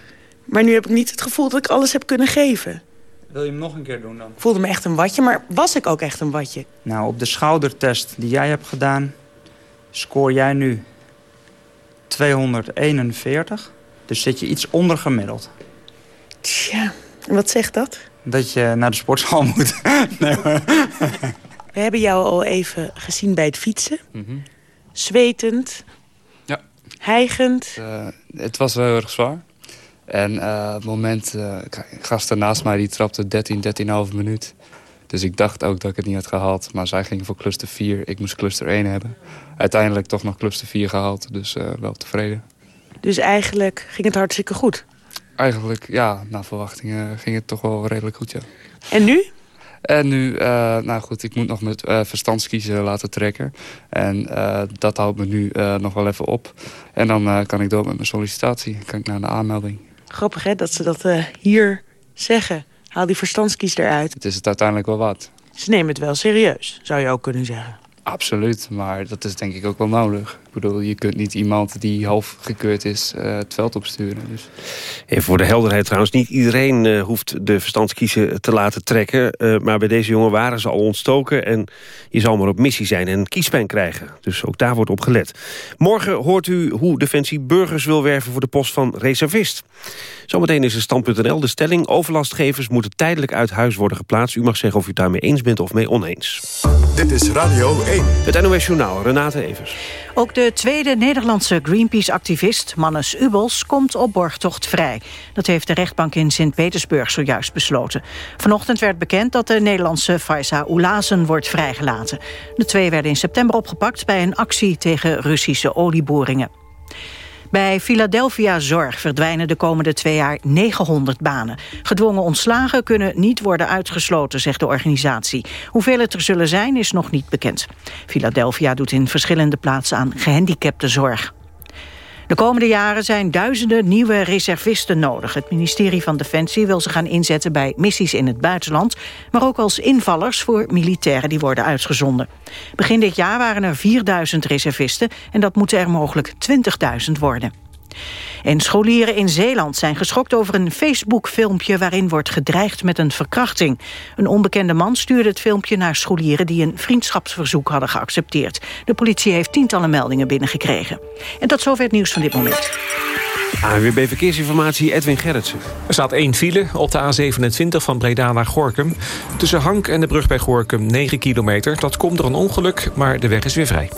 Maar nu heb ik niet het gevoel dat ik alles heb kunnen geven. Wil je hem nog een keer doen dan? Ik voelde me echt een watje, maar was ik ook echt een watje? Nou, op de schoudertest die jij hebt gedaan... scoor jij nu 241. Dus zit je iets onder gemiddeld. Tja, wat zegt dat? Dat je naar de sportschool moet. *laughs* nee, We hebben jou al even gezien bij het fietsen. Mhm. Zwetend. Ja. Hijgend. Uh, het was wel heel erg zwaar. En uh, het moment, uh, gasten naast mij die trapte 13, 13,5 minuut. Dus ik dacht ook dat ik het niet had gehaald. Maar zij ging voor cluster 4. Ik moest cluster 1 hebben. Uiteindelijk toch nog cluster 4 gehaald. Dus uh, wel tevreden. Dus eigenlijk ging het hartstikke goed? Eigenlijk, ja. Na verwachtingen ging het toch wel redelijk goed, ja. En nu? En nu, uh, nou goed, ik moet nog met uh, verstandskiezen laten trekken. En uh, dat houdt me nu nog wel even op. En dan kan ik door met mijn sollicitatie. Kan ik naar de aanmelding. Grappig hè, dat ze dat hier zeggen. Haal die verstandskies eruit. Het is het uiteindelijk wel wat. Ze nemen het wel serieus, zou je ook kunnen zeggen. Absoluut, maar dat is denk ik ook wel nodig. Bedoel, je kunt niet iemand die half gekeurd is uh, het veld opsturen. Dus. Even voor de helderheid trouwens, niet iedereen uh, hoeft de verstandskiezen te laten trekken. Uh, maar bij deze jongen waren ze al ontstoken en je zal maar op missie zijn en kiespijn krijgen. Dus ook daar wordt op gelet. Morgen hoort u hoe Defensie burgers wil werven voor de post van reservist. Zometeen is het stand.nl de stelling. Overlastgevers moeten tijdelijk uit huis worden geplaatst. U mag zeggen of u het daarmee eens bent of mee oneens. Dit is Radio 1. Het NOS Journaal, Renate Evers. Ook de tweede Nederlandse Greenpeace-activist, Mannes Ubels, komt op borgtocht vrij. Dat heeft de rechtbank in Sint-Petersburg zojuist besloten. Vanochtend werd bekend dat de Nederlandse Faiza Oulazen wordt vrijgelaten. De twee werden in september opgepakt bij een actie tegen Russische olieboringen. Bij Philadelphia Zorg verdwijnen de komende twee jaar 900 banen. Gedwongen ontslagen kunnen niet worden uitgesloten, zegt de organisatie. Hoeveel het er zullen zijn, is nog niet bekend. Philadelphia doet in verschillende plaatsen aan gehandicaptenzorg. De komende jaren zijn duizenden nieuwe reservisten nodig. Het ministerie van Defensie wil ze gaan inzetten bij missies in het buitenland... maar ook als invallers voor militairen die worden uitgezonden. Begin dit jaar waren er 4000 reservisten... en dat moeten er mogelijk 20.000 worden. En scholieren in Zeeland zijn geschokt over een Facebook-filmpje... waarin wordt gedreigd met een verkrachting. Een onbekende man stuurde het filmpje naar scholieren... die een vriendschapsverzoek hadden geaccepteerd. De politie heeft tientallen meldingen binnengekregen. En tot zover het nieuws van dit moment. ANWB Verkeersinformatie, Edwin Gerritsen. Er staat één file op de A27 van Breda naar Gorkum. Tussen Hank en de brug bij Gorkum 9 kilometer. Dat komt door een ongeluk, maar de weg is weer vrij.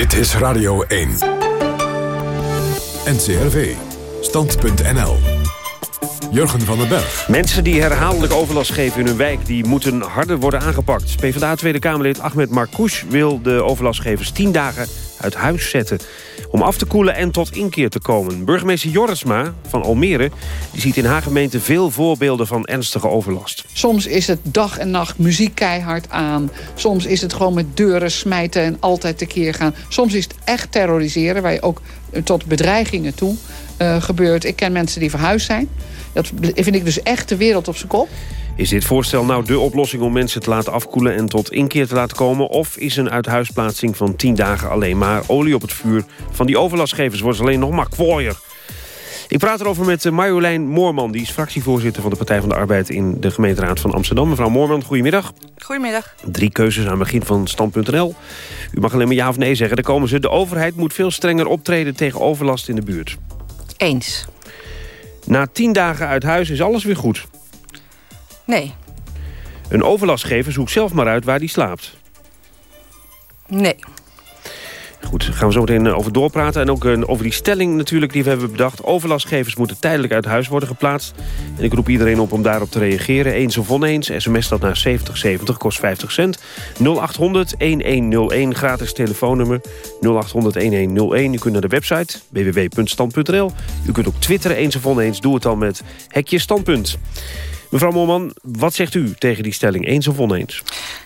Dit is Radio 1. NCRV. Stand.nl. Jurgen van den Berg. Mensen die herhaaldelijk overlast geven in hun wijk... die moeten harder worden aangepakt. PvdA Tweede Kamerlid Ahmed Marcouch wil de overlastgevers 10 dagen uit huis zetten. Om af te koelen en tot inkeer te komen. Burgemeester Jorisma van Almere die ziet in haar gemeente veel voorbeelden van ernstige overlast. Soms is het dag en nacht muziek keihard aan. Soms is het gewoon met deuren smijten en altijd tekeer gaan. Soms is het echt terroriseren, waar je ook tot bedreigingen toe uh, gebeurt. Ik ken mensen die verhuisd zijn. Dat vind ik dus echt de wereld op zijn kop. Is dit voorstel nou de oplossing om mensen te laten afkoelen... en tot inkeer te laten komen? Of is een uithuisplaatsing van 10 dagen alleen maar olie op het vuur... van die overlastgevers wordt alleen nog maar kwooier? Ik praat erover met eh, Marjolein Moorman. Die is fractievoorzitter van de Partij van de Arbeid... in de gemeenteraad van Amsterdam. Mevrouw Moorman, goedemiddag. Goedemiddag. Drie keuzes aan het begin van stand.nl. U mag alleen maar ja of nee zeggen. Daar komen ze. De overheid moet veel strenger optreden tegen overlast in de buurt. Eens. Na tien dagen uit huis is alles weer goed. Nee. Een overlastgever zoekt zelf maar uit waar die slaapt. Nee. Goed, daar gaan we zo meteen eh, over doorpraten. En ook eh, over die stelling natuurlijk die we hebben bedacht. Overlastgevers moeten tijdelijk uit huis worden geplaatst. En ik roep iedereen op om daarop te reageren. Eens of oneens. SMS dat naar 7070 kost 50 cent. 0800-1101, gratis telefoonnummer. 0800-1101. U kunt naar de website www.stand.nl. U kunt ook twitteren eens of oneens. Doe het dan met Hekje Standpunt. Mevrouw Moorman, wat zegt u tegen die stelling? Eens of oneens?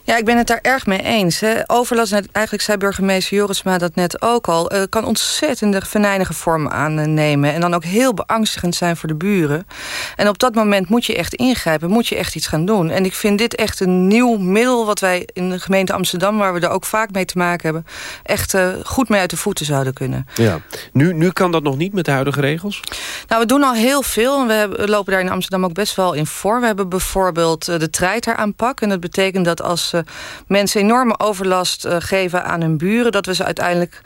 Ja, ik ben het daar erg mee eens. Hè. Overlast, eigenlijk zei burgemeester Jorisma dat net ook al... Uh, kan ontzettende venijnige vorm aannemen... en dan ook heel beangstigend zijn voor de buren. En op dat moment moet je echt ingrijpen, moet je echt iets gaan doen. En ik vind dit echt een nieuw middel... wat wij in de gemeente Amsterdam, waar we er ook vaak mee te maken hebben... echt uh, goed mee uit de voeten zouden kunnen. Ja. Nu, nu kan dat nog niet met de huidige regels? Nou, we doen al heel veel en we, hebben, we lopen daar in Amsterdam ook best wel in voor. We hebben bijvoorbeeld uh, de treiteraanpak. En dat betekent dat als mensen enorme overlast uh, geven aan hun buren... dat we ze uiteindelijk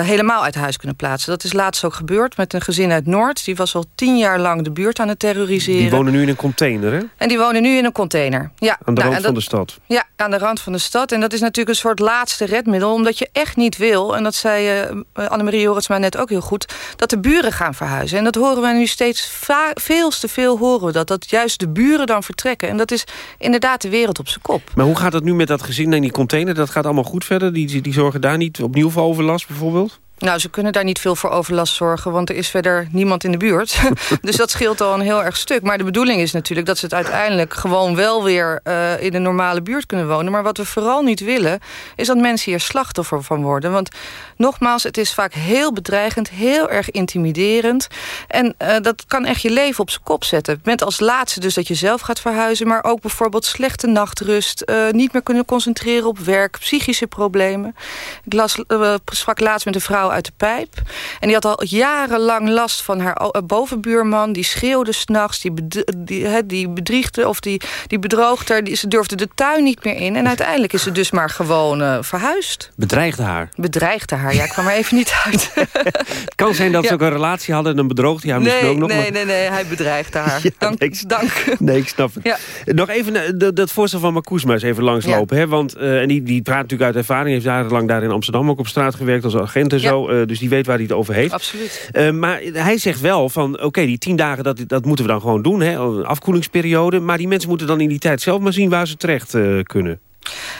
helemaal uit huis kunnen plaatsen. Dat is laatst ook gebeurd met een gezin uit Noord. Die was al tien jaar lang de buurt aan het terroriseren. Die wonen nu in een container, hè? En die wonen nu in een container, ja. Aan de nou, rand van de stad? Ja, aan de rand van de stad. En dat is natuurlijk een soort laatste redmiddel... omdat je echt niet wil, en dat zei Annemarie Joritsma net ook heel goed... dat de buren gaan verhuizen. En dat horen wij nu steeds veel te veel horen we dat. Dat juist de buren dan vertrekken. En dat is inderdaad de wereld op zijn kop. Maar hoe gaat het nu met dat gezin in die container? Dat gaat allemaal goed verder? Die, die zorgen daar niet opnieuw voor overlast bijvoorbeeld? tools? Nou, ze kunnen daar niet veel voor overlast zorgen... want er is verder niemand in de buurt. *laughs* *laughs* dus dat scheelt al een heel erg stuk. Maar de bedoeling is natuurlijk dat ze het uiteindelijk... gewoon wel weer uh, in een normale buurt kunnen wonen. Maar wat we vooral niet willen... is dat mensen hier slachtoffer van worden. Want nogmaals, het is vaak heel bedreigend... heel erg intimiderend. En uh, dat kan echt je leven op zijn kop zetten. Met als laatste dus dat je zelf gaat verhuizen... maar ook bijvoorbeeld slechte nachtrust... Uh, niet meer kunnen concentreren op werk... psychische problemen. Ik las, sprak laatst met een vrouw uit de pijp. En die had al jarenlang last van haar bovenbuurman. Die schreeuwde s'nachts, die, die, die bedriegde of die, die bedroogde. Die, ze durfde de tuin niet meer in. En uiteindelijk is ze dus maar gewoon uh, verhuisd. Bedreigde haar? Bedreigde haar, ja, ik kwam er even niet uit. Het *laughs* kan zijn dat ze ook een relatie hadden en dan bedroogde hij haar nee, misschien ook nog. Nee, maar... nee, nee, hij bedreigde haar. *laughs* ja, dank, nee, ik, dank. Nee, ik snap het. Ja. Nog even dat, dat voorstel van Marcoes maar eens even langslopen. Hè? Want uh, en die, die praat natuurlijk uit ervaring. heeft jarenlang daar in Amsterdam ook op straat gewerkt als agent en zo. Uh, dus die weet waar hij het over heeft. Absoluut. Uh, maar hij zegt wel van, oké, okay, die tien dagen, dat, dat moeten we dan gewoon doen. Hè? Een afkoelingsperiode. Maar die mensen moeten dan in die tijd zelf maar zien waar ze terecht uh, kunnen.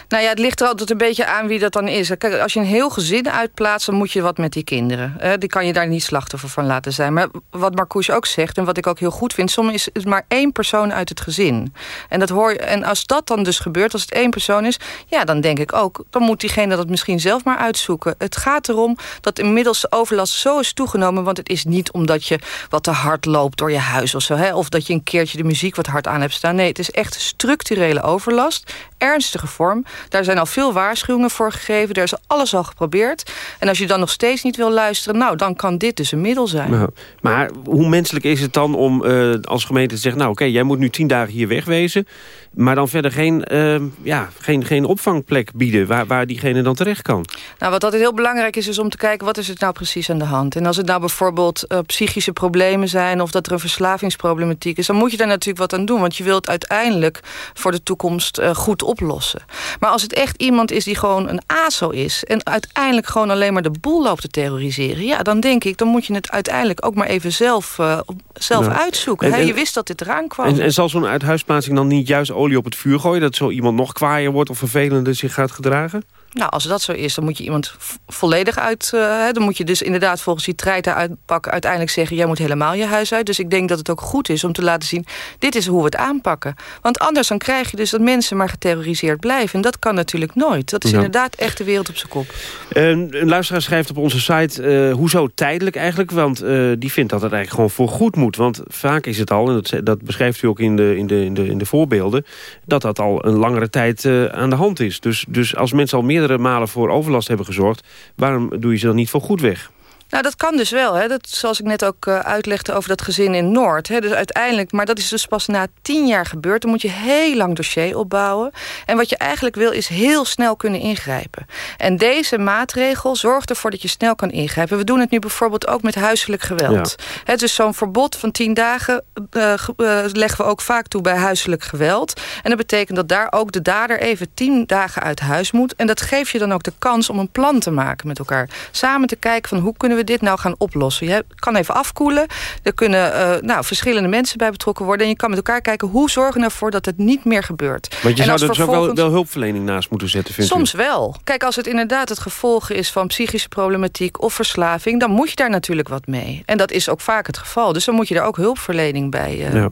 Nou ja, het ligt er altijd een beetje aan wie dat dan is. Kijk, als je een heel gezin uitplaatst, dan moet je wat met die kinderen. Die kan je daar niet slachtoffer van laten zijn. Maar wat Marcouche ook zegt, en wat ik ook heel goed vind... soms is het maar één persoon uit het gezin. En, dat hoor, en als dat dan dus gebeurt, als het één persoon is... ja, dan denk ik ook, dan moet diegene dat misschien zelf maar uitzoeken. Het gaat erom dat inmiddels de overlast zo is toegenomen... want het is niet omdat je wat te hard loopt door je huis of zo... Hè, of dat je een keertje de muziek wat hard aan hebt staan. Nee, het is echt structurele overlast, ernstige vorm... Daar zijn al veel waarschuwingen voor gegeven. Er is alles al geprobeerd. En als je dan nog steeds niet wil luisteren... nou, dan kan dit dus een middel zijn. Nou, maar hoe menselijk is het dan om uh, als gemeente te zeggen... nou oké, okay, jij moet nu tien dagen hier wegwezen... maar dan verder geen, uh, ja, geen, geen opvangplek bieden... Waar, waar diegene dan terecht kan? Nou, wat altijd heel belangrijk is, is om te kijken... wat is het nou precies aan de hand? En als het nou bijvoorbeeld uh, psychische problemen zijn... of dat er een verslavingsproblematiek is... dan moet je daar natuurlijk wat aan doen. Want je wilt uiteindelijk voor de toekomst goed oplossen. Maar als het echt iemand is die gewoon een ASO is... en uiteindelijk gewoon alleen maar de boel loopt te terroriseren... ja, dan denk ik, dan moet je het uiteindelijk ook maar even zelf, uh, zelf nou, uitzoeken. En, en, je wist dat dit eraan kwam. En, en zal zo'n uithuisplaatsing dan niet juist olie op het vuur gooien... dat zo iemand nog kwaaier wordt of vervelender zich gaat gedragen? Nou, als dat zo is, dan moet je iemand volledig uit... Uh, dan moet je dus inderdaad volgens die treiter uitpakken... uiteindelijk zeggen, jij moet helemaal je huis uit. Dus ik denk dat het ook goed is om te laten zien... dit is hoe we het aanpakken. Want anders dan krijg je dus dat mensen maar geterroriseerd blijven. En dat kan natuurlijk nooit. Dat is ja. inderdaad echt de wereld op zijn kop. Uh, een luisteraar schrijft op onze site... Uh, hoezo tijdelijk eigenlijk? Want die vindt dat het eigenlijk gewoon voor goed moet. Want vaak is het al, en dat, dat beschrijft u ook in de, in, de, in, de, in de voorbeelden... dat dat al een langere tijd aan de hand is. Dus, dus als mensen al meer meerdere malen voor overlast hebben gezorgd... waarom doe je ze dan niet voor goed weg? Nou, dat kan dus wel. Hè. Dat, zoals ik net ook uh, uitlegde over dat gezin in Noord. Hè. Dus uiteindelijk, maar dat is dus pas na tien jaar gebeurd. Dan moet je heel lang dossier opbouwen. En wat je eigenlijk wil, is heel snel kunnen ingrijpen. En deze maatregel zorgt ervoor dat je snel kan ingrijpen. We doen het nu bijvoorbeeld ook met huiselijk geweld. Ja. Hè, dus zo'n verbod van tien dagen uh, uh, leggen we ook vaak toe bij huiselijk geweld. En dat betekent dat daar ook de dader even tien dagen uit huis moet. En dat geeft je dan ook de kans om een plan te maken met elkaar. Samen te kijken van hoe kunnen we dit nou gaan oplossen. Je kan even afkoelen. Er kunnen uh, nou, verschillende mensen bij betrokken worden. En je kan met elkaar kijken hoe zorgen we ervoor dat het niet meer gebeurt. Want je en zou er vervolgens... ook wel, wel, hulpverlening naast moeten zetten, vind Soms wel. Kijk, als het inderdaad het gevolg is van psychische problematiek of verslaving... dan moet je daar natuurlijk wat mee. En dat is ook vaak het geval. Dus dan moet je daar ook hulpverlening bij... Uh... Ja.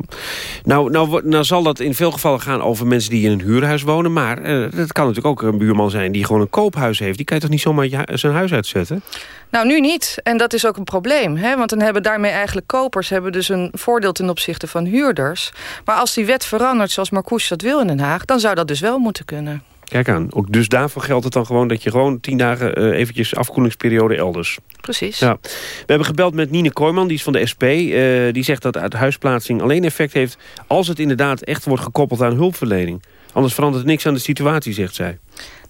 Nou, nou, nou zal dat in veel gevallen gaan over mensen die in een huurhuis wonen. Maar uh, het kan natuurlijk ook een buurman zijn die gewoon een koophuis heeft. Die kan je toch niet zomaar zijn huis uitzetten? Nou, nu niet. En dat is ook een probleem. Hè? Want dan hebben daarmee eigenlijk kopers hebben dus een voordeel ten opzichte van huurders. Maar als die wet verandert zoals Marcouch dat wil in Den Haag... dan zou dat dus wel moeten kunnen. Kijk aan. Ook dus daarvoor geldt het dan gewoon dat je gewoon tien dagen uh, eventjes afkoelingsperiode elders. Precies. Ja. We hebben gebeld met Nine Kooijman, die is van de SP. Uh, die zegt dat uit huisplaatsing alleen effect heeft als het inderdaad echt wordt gekoppeld aan hulpverlening. Anders verandert niks aan de situatie, zegt zij.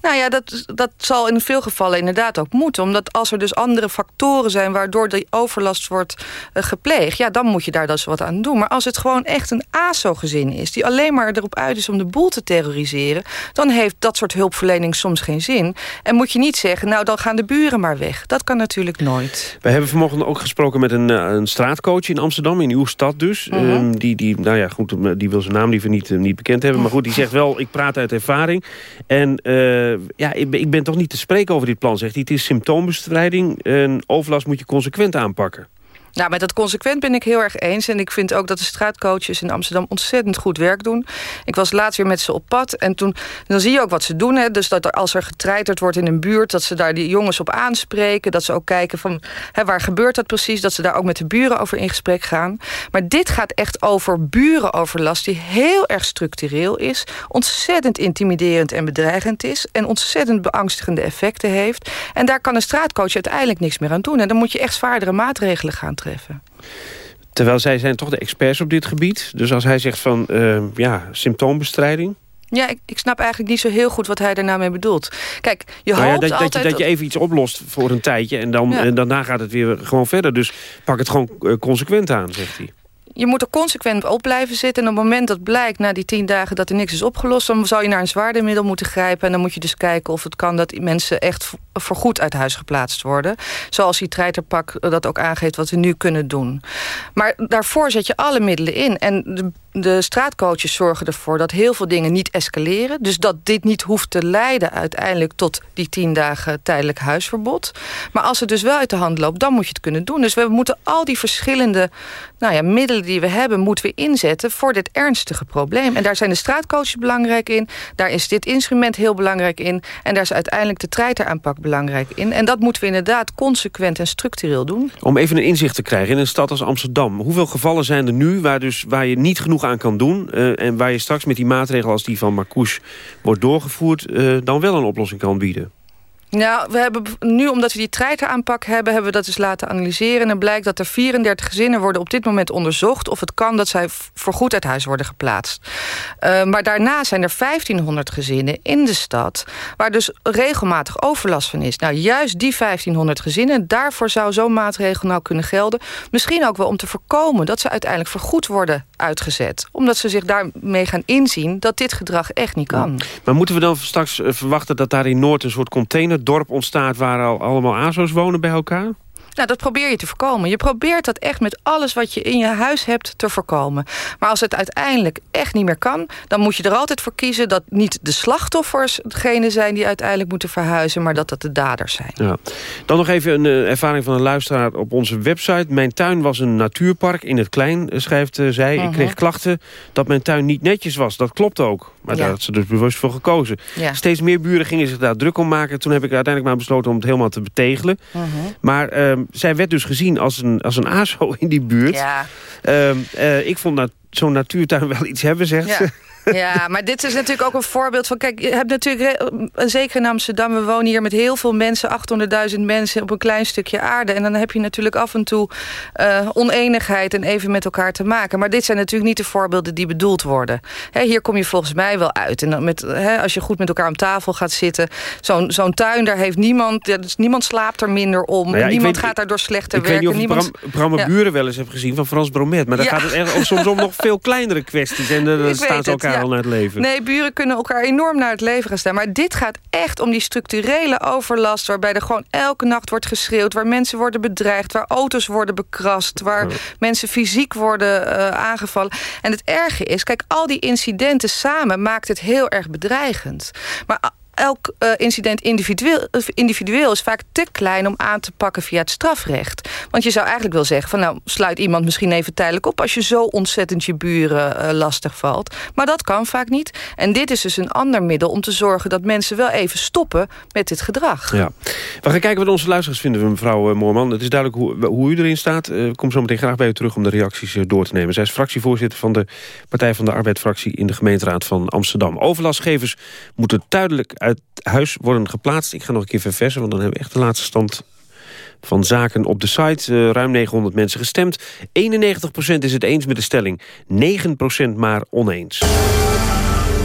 Nou ja, dat, dat zal in veel gevallen inderdaad ook moeten. Omdat als er dus andere factoren zijn... waardoor die overlast wordt uh, gepleegd... ja, dan moet je daar dus wat aan doen. Maar als het gewoon echt een ASO-gezin is... die alleen maar erop uit is om de boel te terroriseren... dan heeft dat soort hulpverlening soms geen zin. En moet je niet zeggen, nou, dan gaan de buren maar weg. Dat kan natuurlijk nooit. We hebben vanmorgen ook gesproken met een, een straatcoach in Amsterdam... in uw stad dus. Uh -huh. um, die, die, nou ja, goed, die wil zijn naam liever niet, uh, niet bekend hebben. Maar goed, die *laughs* zegt wel, ik praat uit ervaring. En... Uh, ja, ik ben, ik ben toch niet te spreken over dit plan, zegt hij. Het is symptoombestrijding en overlast moet je consequent aanpakken. Nou, met dat consequent ben ik heel erg eens. En ik vind ook dat de straatcoaches in Amsterdam ontzettend goed werk doen. Ik was laatst weer met ze op pad. En toen dan zie je ook wat ze doen. Hè. Dus dat er, als er getreiterd wordt in een buurt... dat ze daar die jongens op aanspreken. Dat ze ook kijken van hè, waar gebeurt dat precies. Dat ze daar ook met de buren over in gesprek gaan. Maar dit gaat echt over burenoverlast... die heel erg structureel is. Ontzettend intimiderend en bedreigend is. En ontzettend beangstigende effecten heeft. En daar kan een straatcoach uiteindelijk niks meer aan doen. En dan moet je echt zwaardere maatregelen gaan treffen. Terwijl zij zijn toch de experts op dit gebied. Dus als hij zegt van uh, ja, symptoombestrijding... Ja, ik, ik, snap eigenlijk niet zo heel goed wat hij daar nou mee bedoelt. Kijk, je nou hoopt ja, dat, altijd... Dat je, dat je even iets oplost voor een tijdje en, dan, ja. en daarna gaat het weer gewoon verder. Dus pak het gewoon uh, consequent aan, zegt hij je moet er consequent op blijven zitten. En op het moment dat blijkt na die tien dagen dat er niks is opgelost... dan zou je naar een zwaarder middel moeten grijpen. En dan moet je dus kijken of het kan dat mensen echt voorgoed uit huis geplaatst worden. Zoals die treiterpak dat ook aangeeft wat we nu kunnen doen. Maar daarvoor zet je alle middelen in. En de, de straatcoaches zorgen ervoor dat heel veel dingen niet escaleren. Dus dat dit niet hoeft te leiden uiteindelijk tot die tien dagen tijdelijk huisverbod. Maar als het dus wel uit de hand loopt, dan moet je het kunnen doen. Dus we moeten al die verschillende nou ja, middelen die we hebben... moeten we inzetten voor dit ernstige probleem. En daar zijn de straatcoaches belangrijk in. Daar is dit instrument heel belangrijk in. En daar is uiteindelijk de treiteraanpak belangrijk in. En dat moeten we inderdaad consequent en structureel doen. Om even een inzicht te krijgen in een stad als Amsterdam. Hoeveel gevallen zijn er nu waar, dus, waar je niet genoeg aan kan doen... Uh, en waar je straks met die maatregelen als die van Marcouche wordt doorgevoerd... Uh, dan wel een oplossing kan bieden? Nou, we hebben nu, omdat we die treiteraanpak hebben... hebben we dat dus laten analyseren. En dan blijkt dat er 34 gezinnen worden op dit moment onderzocht... of het kan dat zij voorgoed uit huis worden geplaatst. Uh, maar daarna zijn er 1500 gezinnen in de stad... waar dus regelmatig overlast van is. Nou, juist die 1500 gezinnen, daarvoor zou zo'n maatregel nou kunnen gelden. Misschien ook wel om te voorkomen dat ze uiteindelijk voorgoed worden uitgezet. Omdat ze zich daarmee gaan inzien dat dit gedrag echt niet kan. Ja. Maar moeten we dan straks verwachten dat daar in Noord een soort container dorp ontstaat waar al allemaal ASO's wonen bij elkaar? Nou, dat probeer je te voorkomen. Je probeert dat echt met alles wat je in je huis hebt te voorkomen. Maar als het uiteindelijk echt niet meer kan... dan moet je er altijd voor kiezen dat niet de slachtoffers... degene zijn die uiteindelijk moeten verhuizen... maar dat dat de daders zijn. Ja. Dan nog even een uh, ervaring van een luisteraar op onze website. Mijn tuin was een natuurpark in het klein, schrijft uh, zij. Uh -huh. Ik kreeg klachten dat mijn tuin niet netjes was. Dat klopt ook. Maar ja. daar had ze dus bewust voor gekozen. Ja. Steeds meer buren gingen zich daar druk om maken. Toen heb ik uiteindelijk maar besloten om het helemaal te betegelen. -huh. Maar... Um, zij werd dus gezien als een, als een ASO in die buurt. Ja. Um, uh, ik vond dat zo'n natuurtuin wel iets hebben, zegt ja. ze. Ja, maar dit is natuurlijk ook een voorbeeld van... Kijk, je hebt natuurlijk, zeker in Amsterdam... we wonen hier met heel veel mensen, 800.000 mensen... op een klein stukje aarde. En dan heb je natuurlijk af en toe uh, oneenigheid... en even met elkaar te maken. Maar dit zijn natuurlijk niet de voorbeelden die bedoeld worden. hier kom je volgens mij wel uit. En dan met, als je goed met elkaar om tafel gaat zitten... zo'n zo'n tuin, daar heeft niemand... Dus niemand slaapt er minder om. Nou niemand gaat daardoor slechter ik werken. Ik weet niet of Bram, Bram Buren wel eens hebt gezien van Frans Bromet. Maar dan gaat het echt soms om nog veel kleinere kwesties. En *laughs* dan staan ze elkaar al naar het leven. Nee, buren kunnen elkaar enorm naar het leven gaan staan. Maar dit gaat echt om die structurele overlast... waarbij er gewoon elke nacht wordt geschreeuwd... waar mensen worden bedreigd, waar auto's worden bekrast... waar mensen fysiek worden uh, aangevallen. En het erge is, kijk, al die incidenten samen maakt het heel erg bedreigend. Maar elk uh, incident individueel, individueel is vaak te klein om aan te pakken via het strafrecht. Want je zou eigenlijk wel zeggen van nou sluit iemand misschien even tijdelijk op als je zo ontzettend je buren uh, lastig valt. Maar dat kan vaak niet. En dit is dus een ander middel om te zorgen dat mensen wel even stoppen met dit gedrag. Ja. We gaan kijken wat onze luisteraars vinden, mevrouw uh, Moorman. Het is duidelijk hoe, hoe u erin staat. Kom zo meteen graag bij u terug om de reacties door te nemen. Zij is fractievoorzitter van de Partij van de Arbeid-fractie in de gemeenteraad van Amsterdam. Overlastgevers moeten duidelijk uit uit huis worden geplaatst. Ik ga nog een keer verversen, want dan hebben we echt de laatste stand van zaken op de site. Uh, ruim 900 mensen gestemd. 91% is het eens met de stelling. 9% maar oneens.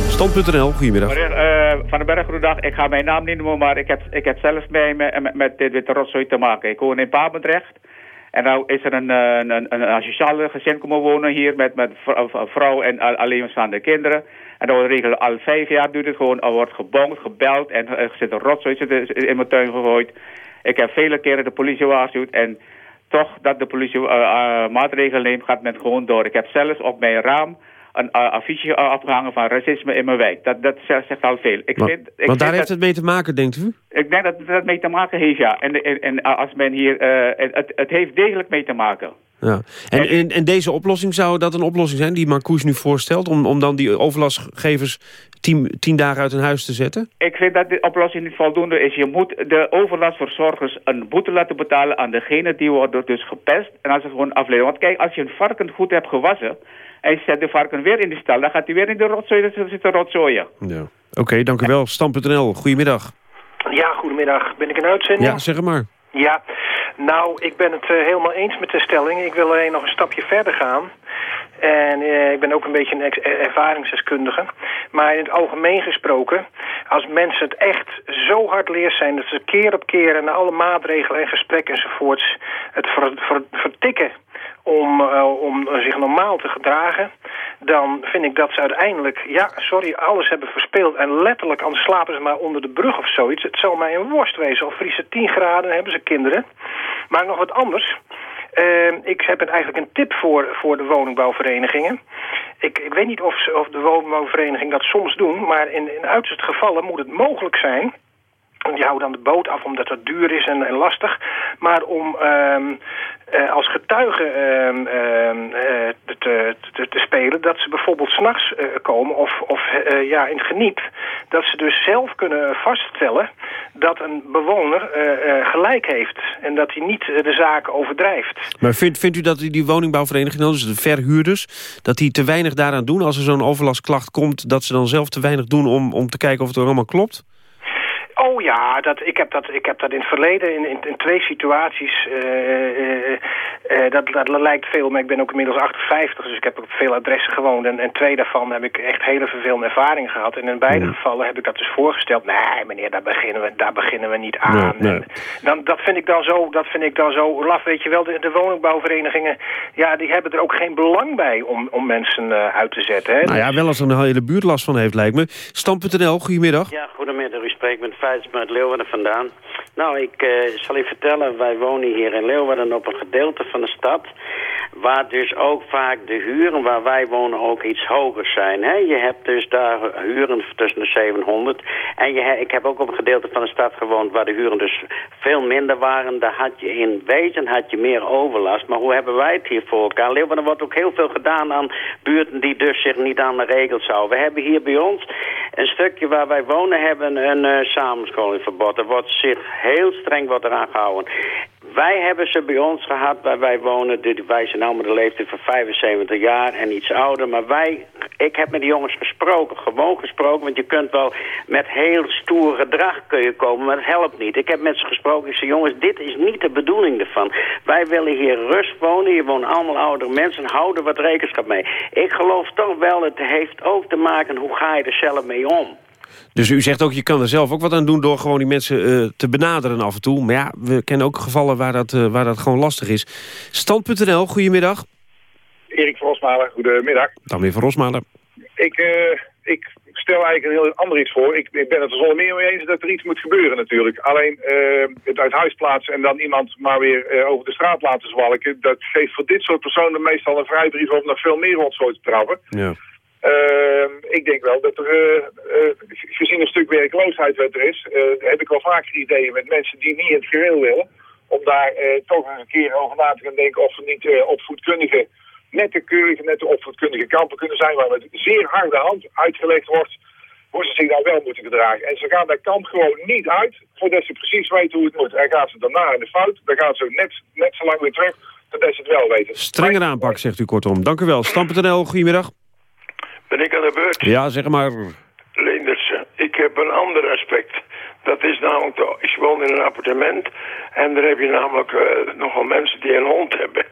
Stand.nl, goedemiddag. Uh, van den Berg, goedendag. Ik ga mijn naam niet noemen, maar ik heb, ik heb zelf mee met, met, dit witte rotzooi te maken. Ik woon in Papendrecht. En nou is er een, een, een, een, gezin komen wonen hier met, met vrouw en alleenstaande kinderen. En dat regelen al vijf jaar duurt het gewoon. Er wordt gebonkt, gebeld en er zit een rotzooi in mijn tuin gegooid. Ik heb vele keren de politie waarschuwd en toch dat de politie uh, uh, maatregelen neemt, gaat men gewoon door. Ik heb zelfs op mijn raam een uh, affiche afgehangen van racisme in mijn wijk. Dat, dat zegt al veel. Ik want, vind, ik want daar heeft het mee te maken, denkt u? Ik denk dat het mee te maken heeft, ja. En, en, en als men hier... het, het heeft degelijk mee te maken. Ja. En, en, en, deze oplossing, zou dat een oplossing zijn die Marcouch nu voorstelt... om, om dan die overlastgevers tien, tien dagen uit hun huis te zetten? Ik vind dat de oplossing niet voldoende is. Je moet de overlastverzorgers een boete laten betalen aan degene die worden dus gepest. En als ze gewoon afleveren. Want kijk, als je een varken goed hebt gewassen... en je zet de varken weer in de stal... dan gaat hij weer in de rotzooi zitten rotzooien. Ja. Oké, okay, dank u wel. Stam.nl, goedemiddag. Ja, goedemiddag. Ben ik een uitzending? Ja, zeg maar. Ja, nou, ik ben het uh, helemaal eens met de stelling. Ik wil alleen nog een stapje verder gaan. En uh, ik ben ook een beetje een ervaringsdeskundige. Maar in het algemeen gesproken, als mensen het echt zo hard leer zijn... dat ze keer op keer en alle maatregelen en gesprekken enzovoorts... het ver, ver, vertikken om, uh, om zich normaal te gedragen... dan vind ik dat ze uiteindelijk, ja, sorry, alles hebben verspeeld... en letterlijk, anders slapen ze maar onder de brug of zoiets. Het zal mij een worst wezen. Of vriezen 10 graden, hebben ze kinderen. Maar nog wat anders... Uh, ik heb eigenlijk een tip voor, voor de woningbouwverenigingen. Ik, ik weet niet of, ze, of de woningbouwvereniging dat soms doen... maar in, in uiterste gevallen moet het mogelijk zijn die houden dan de boot af omdat het duur is en, en lastig. Maar om um, uh, als getuige uh, uh, te, te, te, spelen... dat ze bijvoorbeeld s'nachts uh, komen of, of ja, in het geniet... dat ze dus zelf kunnen vaststellen dat een bewoner gelijk heeft... en dat hij niet de zaken overdrijft. Maar vindt, vindt u dat die woningbouwvereniging, dus de verhuurders... dat die te weinig daaraan doen als er zo'n overlastklacht komt... dat ze dan zelf te weinig doen om, om te kijken of het er allemaal klopt? Oh ja, dat, ik, heb dat, ik heb dat in het verleden in, in, in twee situaties. Uh, uh, uh, dat, dat lijkt veel, maar ik ben ook inmiddels 58, dus ik heb op veel adressen gewoond. En, en twee daarvan heb ik echt hele vervelende ervaringen gehad. En in beide gevallen heb ik dat dus voorgesteld. Nee meneer, daar beginnen we, daar beginnen we niet aan. Nee, nee. dan, dat, vind ik dan zo, dat vind ik dan zo laf. Weet je wel, de, de woningbouwverenigingen, ja, die hebben er ook geen belang bij om, om mensen uit te zetten. Hè? Nou ja, wel als er een hele buurt last van heeft, lijkt me. Stam.nl, goedemiddag. Ja, goedemiddag. U spreekt met Feitsma uit Leeuwarden vandaan. Nou, ik uh, zal u vertellen, wij wonen hier in Leeuwarden op een gedeelte van de stad... waar dus ook vaak de huren waar wij wonen ook iets hoger zijn. Hè? Je hebt dus daar huren tussen de 700. En je, ik heb ook op een gedeelte van de stad gewoond waar de huren dus veel minder waren. Daar had je in wezen had je meer overlast. Maar hoe hebben wij het hier voor elkaar? Leeuwarden wordt ook heel veel gedaan aan buurten die dus zich niet aan de regels houden. We hebben hier bij ons een stukje waar wij wonen hebben een uh, Er wordt zich heel streng wordt eraan gehouden. Wij hebben ze bij ons gehad, waar wij wonen. Wij zijn allemaal de leeftijd van 75 jaar en iets ouder. Maar wij Ik heb met die jongens gesproken, gewoon gesproken. Want je kunt wel met heel stoer gedrag kun komen, maar dat helpt niet. Ik heb met ze gesproken. Ik zei, jongens, dit is niet de bedoeling ervan. Wij willen hier rust wonen. Hier wonen allemaal oudere mensen. Houden wat rekenschap mee. Ik geloof toch wel, het heeft ook te maken hoe ga je er zelf mee om. Dus u zegt ook, je kan er zelf ook wat aan doen... door gewoon die mensen uh, te benaderen af en toe. Maar ja, we kennen ook gevallen waar dat, uh, waar dat gewoon lastig is. Stand.nl, goedemiddag. Erik van Rosmalen, goedemiddag. Dan meneer van Rosmalen. Ik, uh, ik stel eigenlijk een heel ander iets voor. Ik, ik ben het er zonder meer mee eens dat er iets moet gebeuren natuurlijk. Alleen het uit huis plaatsen en dan iemand maar weer over de straat laten zwalken... dat geeft voor dit soort personen meestal een vrijbrief om nog veel meer rotzooi te trappen. Ja. Uh, ik denk wel dat er, uh, uh, gezien een stuk werkloosheid wat er is, heb ik wel vaker ideeën met mensen die niet in het geheel willen. Om daar toch een keer over na te gaan denken of er niet opvoedkundige, nette keurige, nette opvoedkundige kampen kunnen zijn waar met zeer harde hand uitgelegd wordt hoe ze zich daar wel moeten gedragen. En ze gaan dat kamp gewoon niet uit voordat ze precies weten hoe het moet. En gaat ze daarna in de fout, dan gaan ze net, net zo lang weer terug totdat ze het wel weten. Strenger aanpak, zegt u kortom. Dank u wel. Stam.nl, goedemiddag. Ben ik aan de beurt? Ja, zeg maar. Leenders, ik heb een ander aspect. Dat is namelijk, de, ik woon in een appartement en daar heb je namelijk uh, nogal mensen die een hond hebben.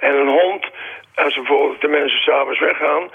En een hond, als bijvoorbeeld de mensen s'avonds weggaan,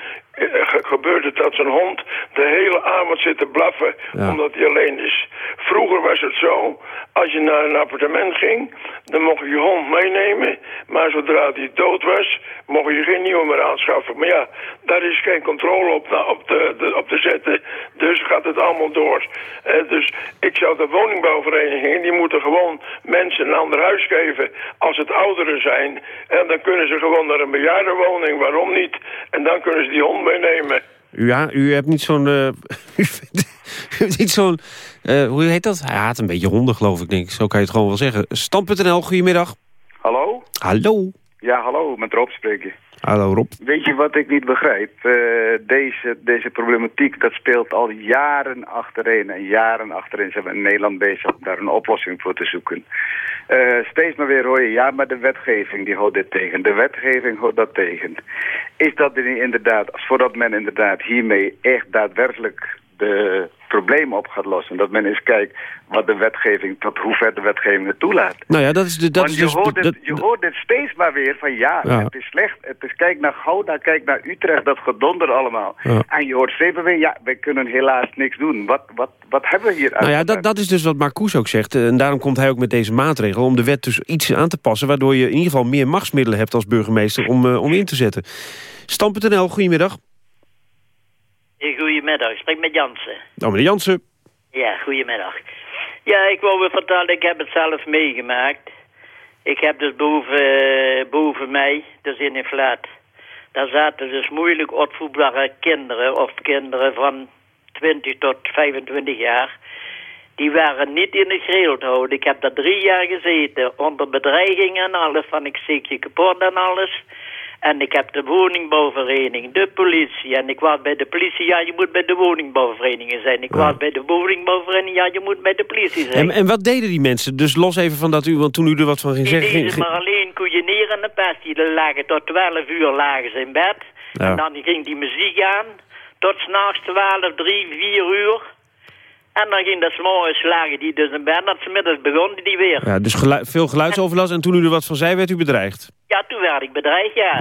gebeurt het dat zo'n hond de hele avond zit te blaffen omdat hij alleen is. Vroeger was het zo, als je naar een appartement ging, dan mocht je je hond meenemen. Maar zodra hij dood was, mocht je geen nieuwe meer aanschaffen. Maar ja, daar is geen controle op, op, te, de, op te zetten. Dus gaat het allemaal door. Uh, dus ik zou de woningbouwverenigingen, die moeten gewoon mensen een ander huis geven als het ouderen zijn. En dan kunnen ze gewoon naar een bejaardenwoning, waarom niet? En dan kunnen ze die hond meenemen. Ja, u hebt niet zo'n... *laughs* Uh, u hebt niet zo'n... Uh, hoe heet dat? Hij haat een beetje honden, geloof ik, denk ik. Zo kan je het gewoon wel zeggen. Stam.nl, goedemiddag. Hallo? Hallo? Ja, hallo, met Rob spreken. Hallo Rob. Weet je wat ik niet begrijp? Uh, deze, deze problematiek, dat speelt al jaren achtereen. En jaren achtereen zijn we in Nederland bezig om daar een oplossing voor te zoeken. Uh, steeds maar weer hoor je, ja, maar de wetgeving die houdt dit tegen. De wetgeving houdt dat tegen. Is dat er inderdaad, voordat men inderdaad hiermee echt daadwerkelijk de problemen op gaat lossen. Dat men eens kijkt wat de wetgeving, tot hoe ver de wetgeving het toelaat. Nou ja, dat is de, dat Want is je, dus, hoort dit, dat, je hoort dit steeds maar weer van ja, Ja. het is slecht. Het is, kijk naar Gouda, kijk naar Utrecht, dat gedonder allemaal. Ja. En je hoort steeds weer, ja, wij kunnen helaas niks doen. Wat, wat, wat hebben we hier Nou ja, dat, dat is dus wat Marcouch ook zegt. En daarom komt hij ook met deze maatregel... om de wet dus iets aan te passen... waardoor je in ieder geval meer machtsmiddelen hebt als burgemeester... om, eh, om in te zetten. Stam.nl, goedemiddag. Goedemiddag, ik spreek met Jansen. Nou, meneer Jansen. Ja, goedemiddag. Ja, ik wou weer vertellen, ik heb het zelf meegemaakt. Ik heb dus boven, boven mij, dus in een flat... daar zaten dus moeilijk opvoedbare kinderen... of kinderen van 20 tot 25 jaar... Die waren niet in de greel te houden. Ik heb daar drie jaar gezeten. Onder bedreiging en alles. Van ik steek je kapot en alles. En ik heb de woningbouwvereniging, de politie. En ik was bij de politie, ja, je moet bij de woningbouwvereniging zijn. Ik was bij de woningbouwvereniging, ja, je moet bij de politie zijn. En, en wat deden die mensen? Dus los even van dat u, want toen u er wat van ging Die zeggen... deden ging- maar alleen koeieneren en pest. Die lagen tot 12 uur lagen ze in bed. Ja. En dan ging die muziek aan. Tot s'nachts 12, 3, 4 uur. En dan ging dat morgens lagen die dus in bed. En middags begonnen die weer. Ja, dus veel geluidsoverlast en toen u er wat van zei, werd u bedreigd. Ja, toen werd ik bedreigd, ja.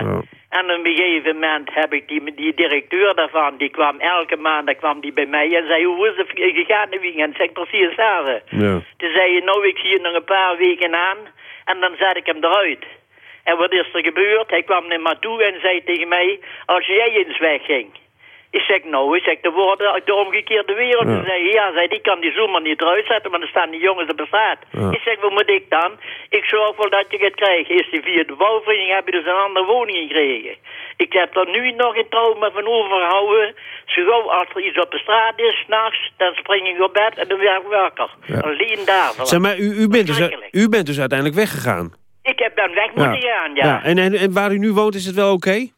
En op een gegeven moment heb ik die, die directeur daarvan, die kwam elke maand kwam die bij mij en zei, hoe is het gegaan de weekend? Zeg precies hetzelfde. Ja. Toen zei je, nou, ik zie je nog een paar weken aan. En dan zet ik hem eruit. En wat is er gebeurd? Hij kwam naar me toe en zei tegen mij, als jij eens wegging. Ik zeg, nou, ik zeg, de woorden de omgekeerde wereld. Ja. Toen zei ja, zei, die kan die zomaar niet eruit zetten, maar dan staan die jongens op de straat. Ja. Ik zeg, wat moet ik dan? Ik zorg wel dat je het krijgt. Is die via de bouwvereniging heb je dus een andere woning gekregen. Ik heb er nu nog een trauma van overgehouden. Zo gauw als er iets op de straat is, s'nachts, dan spring ik op bed en dan ben ik wakker. Alleen daarvan. Zeg maar, u, u, bent dus, u bent dus uiteindelijk weggegaan. Ik heb dan weg moeten gaan, ja. En, en, en waar u nu woont, is het wel oké?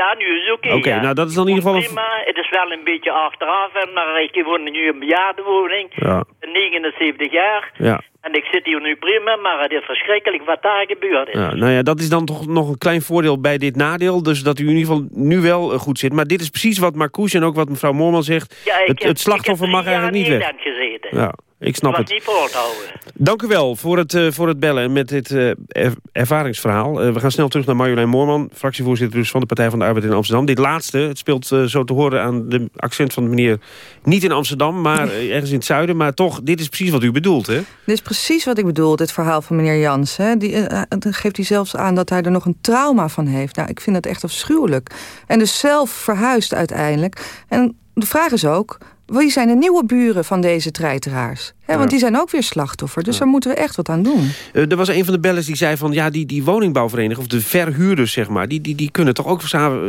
Ja, nu is het oké. Oké, ja. nou dat is dan in ieder geval... Een... Prima, het is wel een beetje achteraf. En dan ik woon nu een bejaardenwoning. Ja, 79 jaar. ja. En ik zit hier nu prima, maar het is verschrikkelijk wat daar gebeurd is. Ja, nou ja, dat is dan toch nog een klein voordeel bij dit nadeel. Dus dat u in ieder geval nu wel eh, goed zit. Maar dit is precies wat Marcouche en ook wat mevrouw Moorman zegt. Ja, het, heb- het slachtoffer ik heb mag drie jaar eigenlijk niet in weg. Nederland gezeten. Ja, ik snap het. niet voor te houden. Dank u wel voor het, eh, voor het bellen en met dit eh, er- ervaringsverhaal. Eh, we gaan snel terug naar Marjolein Moorman, fractievoorzitter dus van de Partij van de Arbeid in Amsterdam. Dit laatste, het speelt zo te horen aan de accent van de meneer niet in Amsterdam, maar ergens in het zuiden. Maar toch, dit is precies wat u bedoelt, hè? Dit is precies wat ik bedoel, dit verhaal van meneer Jans. Hè. Die, dan geeft hij zelfs aan dat hij er nog een trauma van heeft. Nou, ik vind dat echt afschuwelijk. En dus zelf verhuisd uiteindelijk. En de vraag is ook, wie zijn de nieuwe buren van deze treiteraars? Hè, Ja. Want die zijn ook weer slachtoffer, dus daar moeten we echt wat aan doen. Eh, er was een van de bellers die zei van... ja, die, die woningbouwvereniging, of de verhuurders, zeg maar... die, die, die kunnen toch ook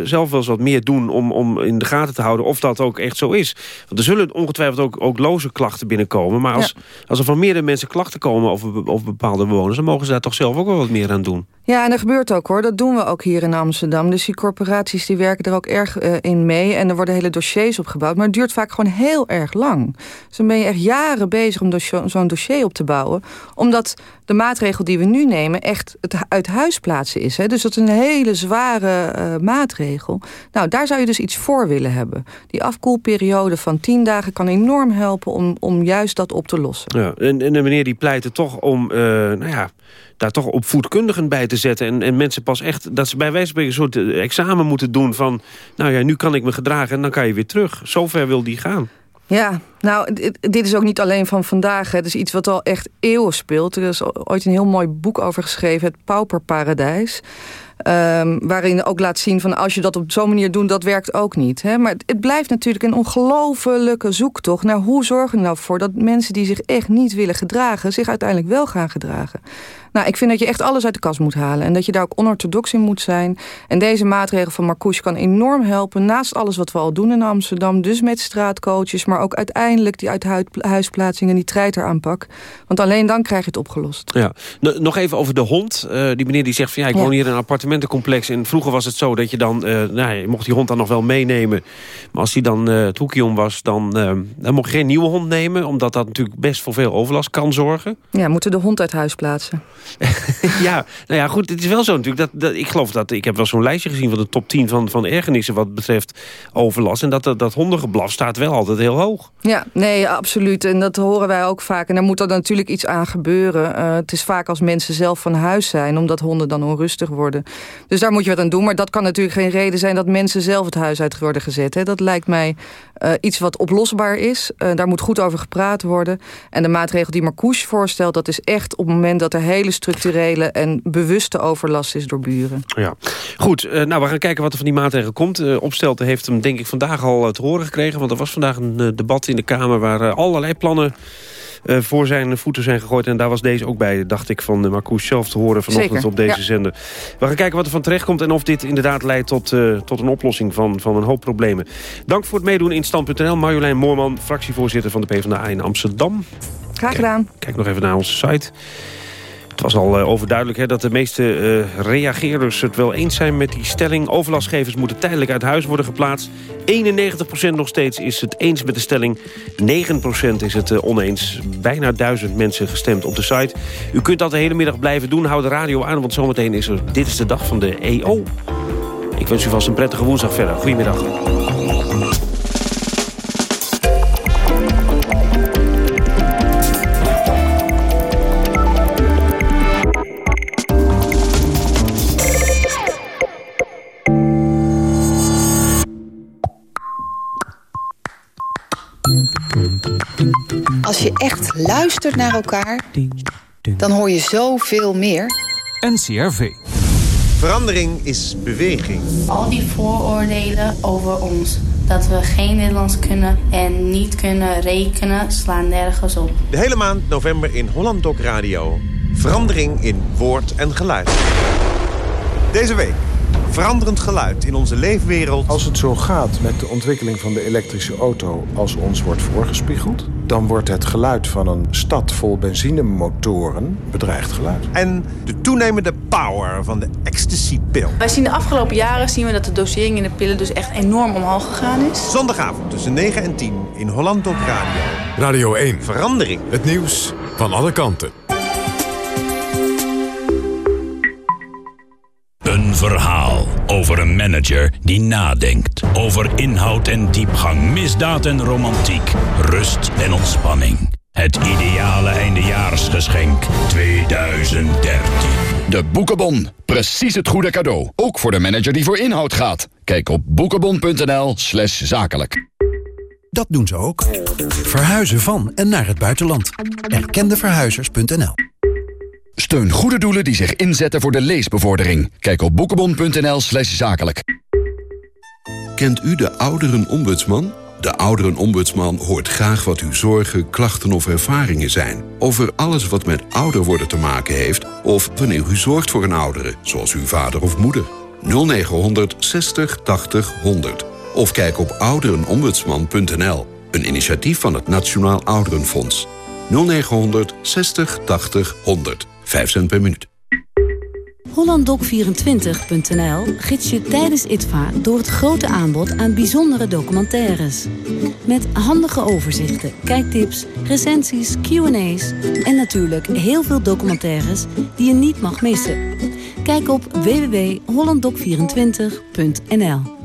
zelf wel eens wat meer doen... Om, om in de gaten te houden of dat ook echt zo is. Want er zullen ongetwijfeld ook, ook loze klachten binnenkomen. Maar als, als er van meerdere mensen klachten komen over, over bepaalde bewoners... dan mogen ze daar toch zelf ook wel wat meer aan doen. Ja, en dat gebeurt ook hoor. Dat doen we ook hier in Amsterdam. Dus die corporaties die werken er ook erg eh, in mee. En er worden hele dossiers opgebouwd. Maar het duurt vaak gewoon heel erg lang. Dus dan ben je echt jaren bezig om zo'n dossier op te bouwen. Omdat de maatregel die we nu nemen echt het uit huis plaatsen is. Hè? Dus dat is een hele zware eh, maatregel. Nou, daar zou je dus iets voor willen hebben. Die afkoelperiode van tien dagen kan enorm helpen om, om juist dat op te lossen. Ja, en, en de meneer die pleitte toch om, eh, nou ja, daar toch op voetkundigen bij te zetten. En, en mensen pas echt, dat ze bij wijze van een soort eh, examen moeten doen van... nou ja, nu kan ik me gedragen en dan kan je weer terug. Zover wil die gaan. Ja, nou, dit, is ook niet alleen van vandaag. Het is iets wat al echt eeuwen speelt. Er is ooit een heel mooi boek over geschreven, Het Pauperparadijs. Ehm, waarin ook laat zien van als je dat op zo'n manier doet, dat werkt ook niet. Hè? Maar het, het blijft natuurlijk een ongelofelijke zoektocht naar hoe zorgen we nou voor dat mensen die zich echt niet willen gedragen, zich uiteindelijk wel gaan gedragen. Nou, ik vind dat je echt alles uit de kast moet halen. En dat je daar ook onorthodox in moet zijn. En deze maatregel van Marcouche kan enorm helpen. Naast alles wat we al doen in Amsterdam. Dus met straatcoaches. Maar ook uiteindelijk die uithuisplaatsingen, die treiteraanpak. Want alleen dan krijg je het opgelost. Ja. Nog even over de hond. Eh, die meneer die zegt van ja, ik Ja. woon hier in een appartementencomplex. En vroeger was het zo dat je dan, eh, nou, je mocht die hond dan nog wel meenemen. Maar als die dan eh, het hoekje om was, dan, dan mocht je geen nieuwe hond nemen. Omdat dat natuurlijk best voor veel overlast kan zorgen. Ja, moeten de hond uit huis plaatsen. *laughs* ja, nou ja, goed, het is wel zo natuurlijk. Dat, dat, ik geloof dat, ik heb wel zo'n lijstje gezien van de top 10 van, van ergernissen wat betreft overlast. En dat, dat, dat hondengeblaf staat wel altijd heel hoog. Ja, nee, absoluut. En dat horen wij ook vaak. En daar moet er natuurlijk iets aan gebeuren. Eh, het is vaak als mensen zelf van huis zijn... omdat honden dan onrustig worden. Dus daar moet je wat aan doen. Maar dat kan natuurlijk geen reden zijn... dat mensen zelf het huis uit worden gezet. Hè. Dat lijkt mij eh, iets wat oplosbaar is. Eh, daar moet goed over gepraat worden. En de maatregel die Marcouche voorstelt... dat is echt op het moment dat er hele structurele... en bewuste overlast is door buren. Ja. Goed, eh, nou we gaan kijken wat er van die maatregel komt. Eh Opstelten heeft hem denk ik vandaag al eh, te horen gekregen. Want er was vandaag een debat in de Kamer... waar allerlei plannen voor zijn voeten zijn gegooid. En daar was deze ook bij, dacht ik, van Marcouch zelf te horen vanochtend Zeker, op deze ja. zender. We gaan kijken wat er van terecht komt en of dit inderdaad leidt tot, uh, tot een oplossing van, van een hoop problemen. Dank voor het meedoen in Stand.nl. Marjolein Moorman, fractievoorzitter van de PvdA in Amsterdam. Graag gedaan. Kijk, kijk nog even naar onze site. Het was al uh, overduidelijk hè, dat de meeste uh, reageerders het wel eens zijn met die stelling. Overlastgevers moeten tijdelijk uit huis worden geplaatst. 91% nog steeds is het eens met de stelling. 9% is het uh, oneens. Bijna duizend mensen gestemd op de site. U kunt dat de hele middag blijven doen. Houd de radio aan, want zometeen is er Dit is de dag van de EO. Ik wens u vast een prettige woensdag verder. Goedemiddag. Als je echt luistert naar elkaar, dan hoor je zoveel meer. NCRV. Verandering is beweging. Al die vooroordelen over ons, dat we geen Nederlands kunnen en niet kunnen rekenen, slaan nergens op. De hele maand november in Holland Doc Radio. Verandering in woord en geluid. Deze week veranderend geluid in onze leefwereld. Als het zo gaat met de ontwikkeling van de elektrische auto als ons wordt voorgespiegeld... dan wordt het geluid van een stad vol benzinemotoren bedreigd geluid. En de toenemende power van de ecstasy-pil. Wij zien de afgelopen jaren zien we dat de dosering in de pillen dus echt enorm omhoog gegaan is. Zondagavond tussen 9 en 10 in Holland op Radio. Radio 1. Verandering. Het nieuws van alle kanten. Verhaal over een manager die nadenkt. Over inhoud en diepgang, misdaad en romantiek, rust en ontspanning. Het ideale eindejaarsgeschenk 2013. De Boekenbon. Precies het goede cadeau. Ook voor de manager die voor inhoud gaat. Kijk op boekenbon.nl slash zakelijk. Dat doen ze ook. Verhuizen van en naar het buitenland. Erkendeverhuizers.nl Steun goede doelen die zich inzetten voor de leesbevordering. Kijk op boekenbon.nl slash zakelijk. Kent u de ouderenombudsman? De ouderenombudsman hoort graag wat uw zorgen, klachten of ervaringen zijn. Over alles wat met ouder worden te maken heeft... of wanneer u zorgt voor een oudere, zoals uw vader of moeder. 0900 60 80 100. Of kijk op ouderenombudsman.nl. Een initiatief van het Nationaal Ouderenfonds. 0900 60 80 100. 5 cent per minuut. HollandDoc24.nl gids je tijdens ITVA door het grote aanbod aan bijzondere documentaires. Met handige overzichten, kijktips, recensies, Q&A's en natuurlijk heel veel documentaires die je niet mag missen. Kijk op www.hollanddoc24.nl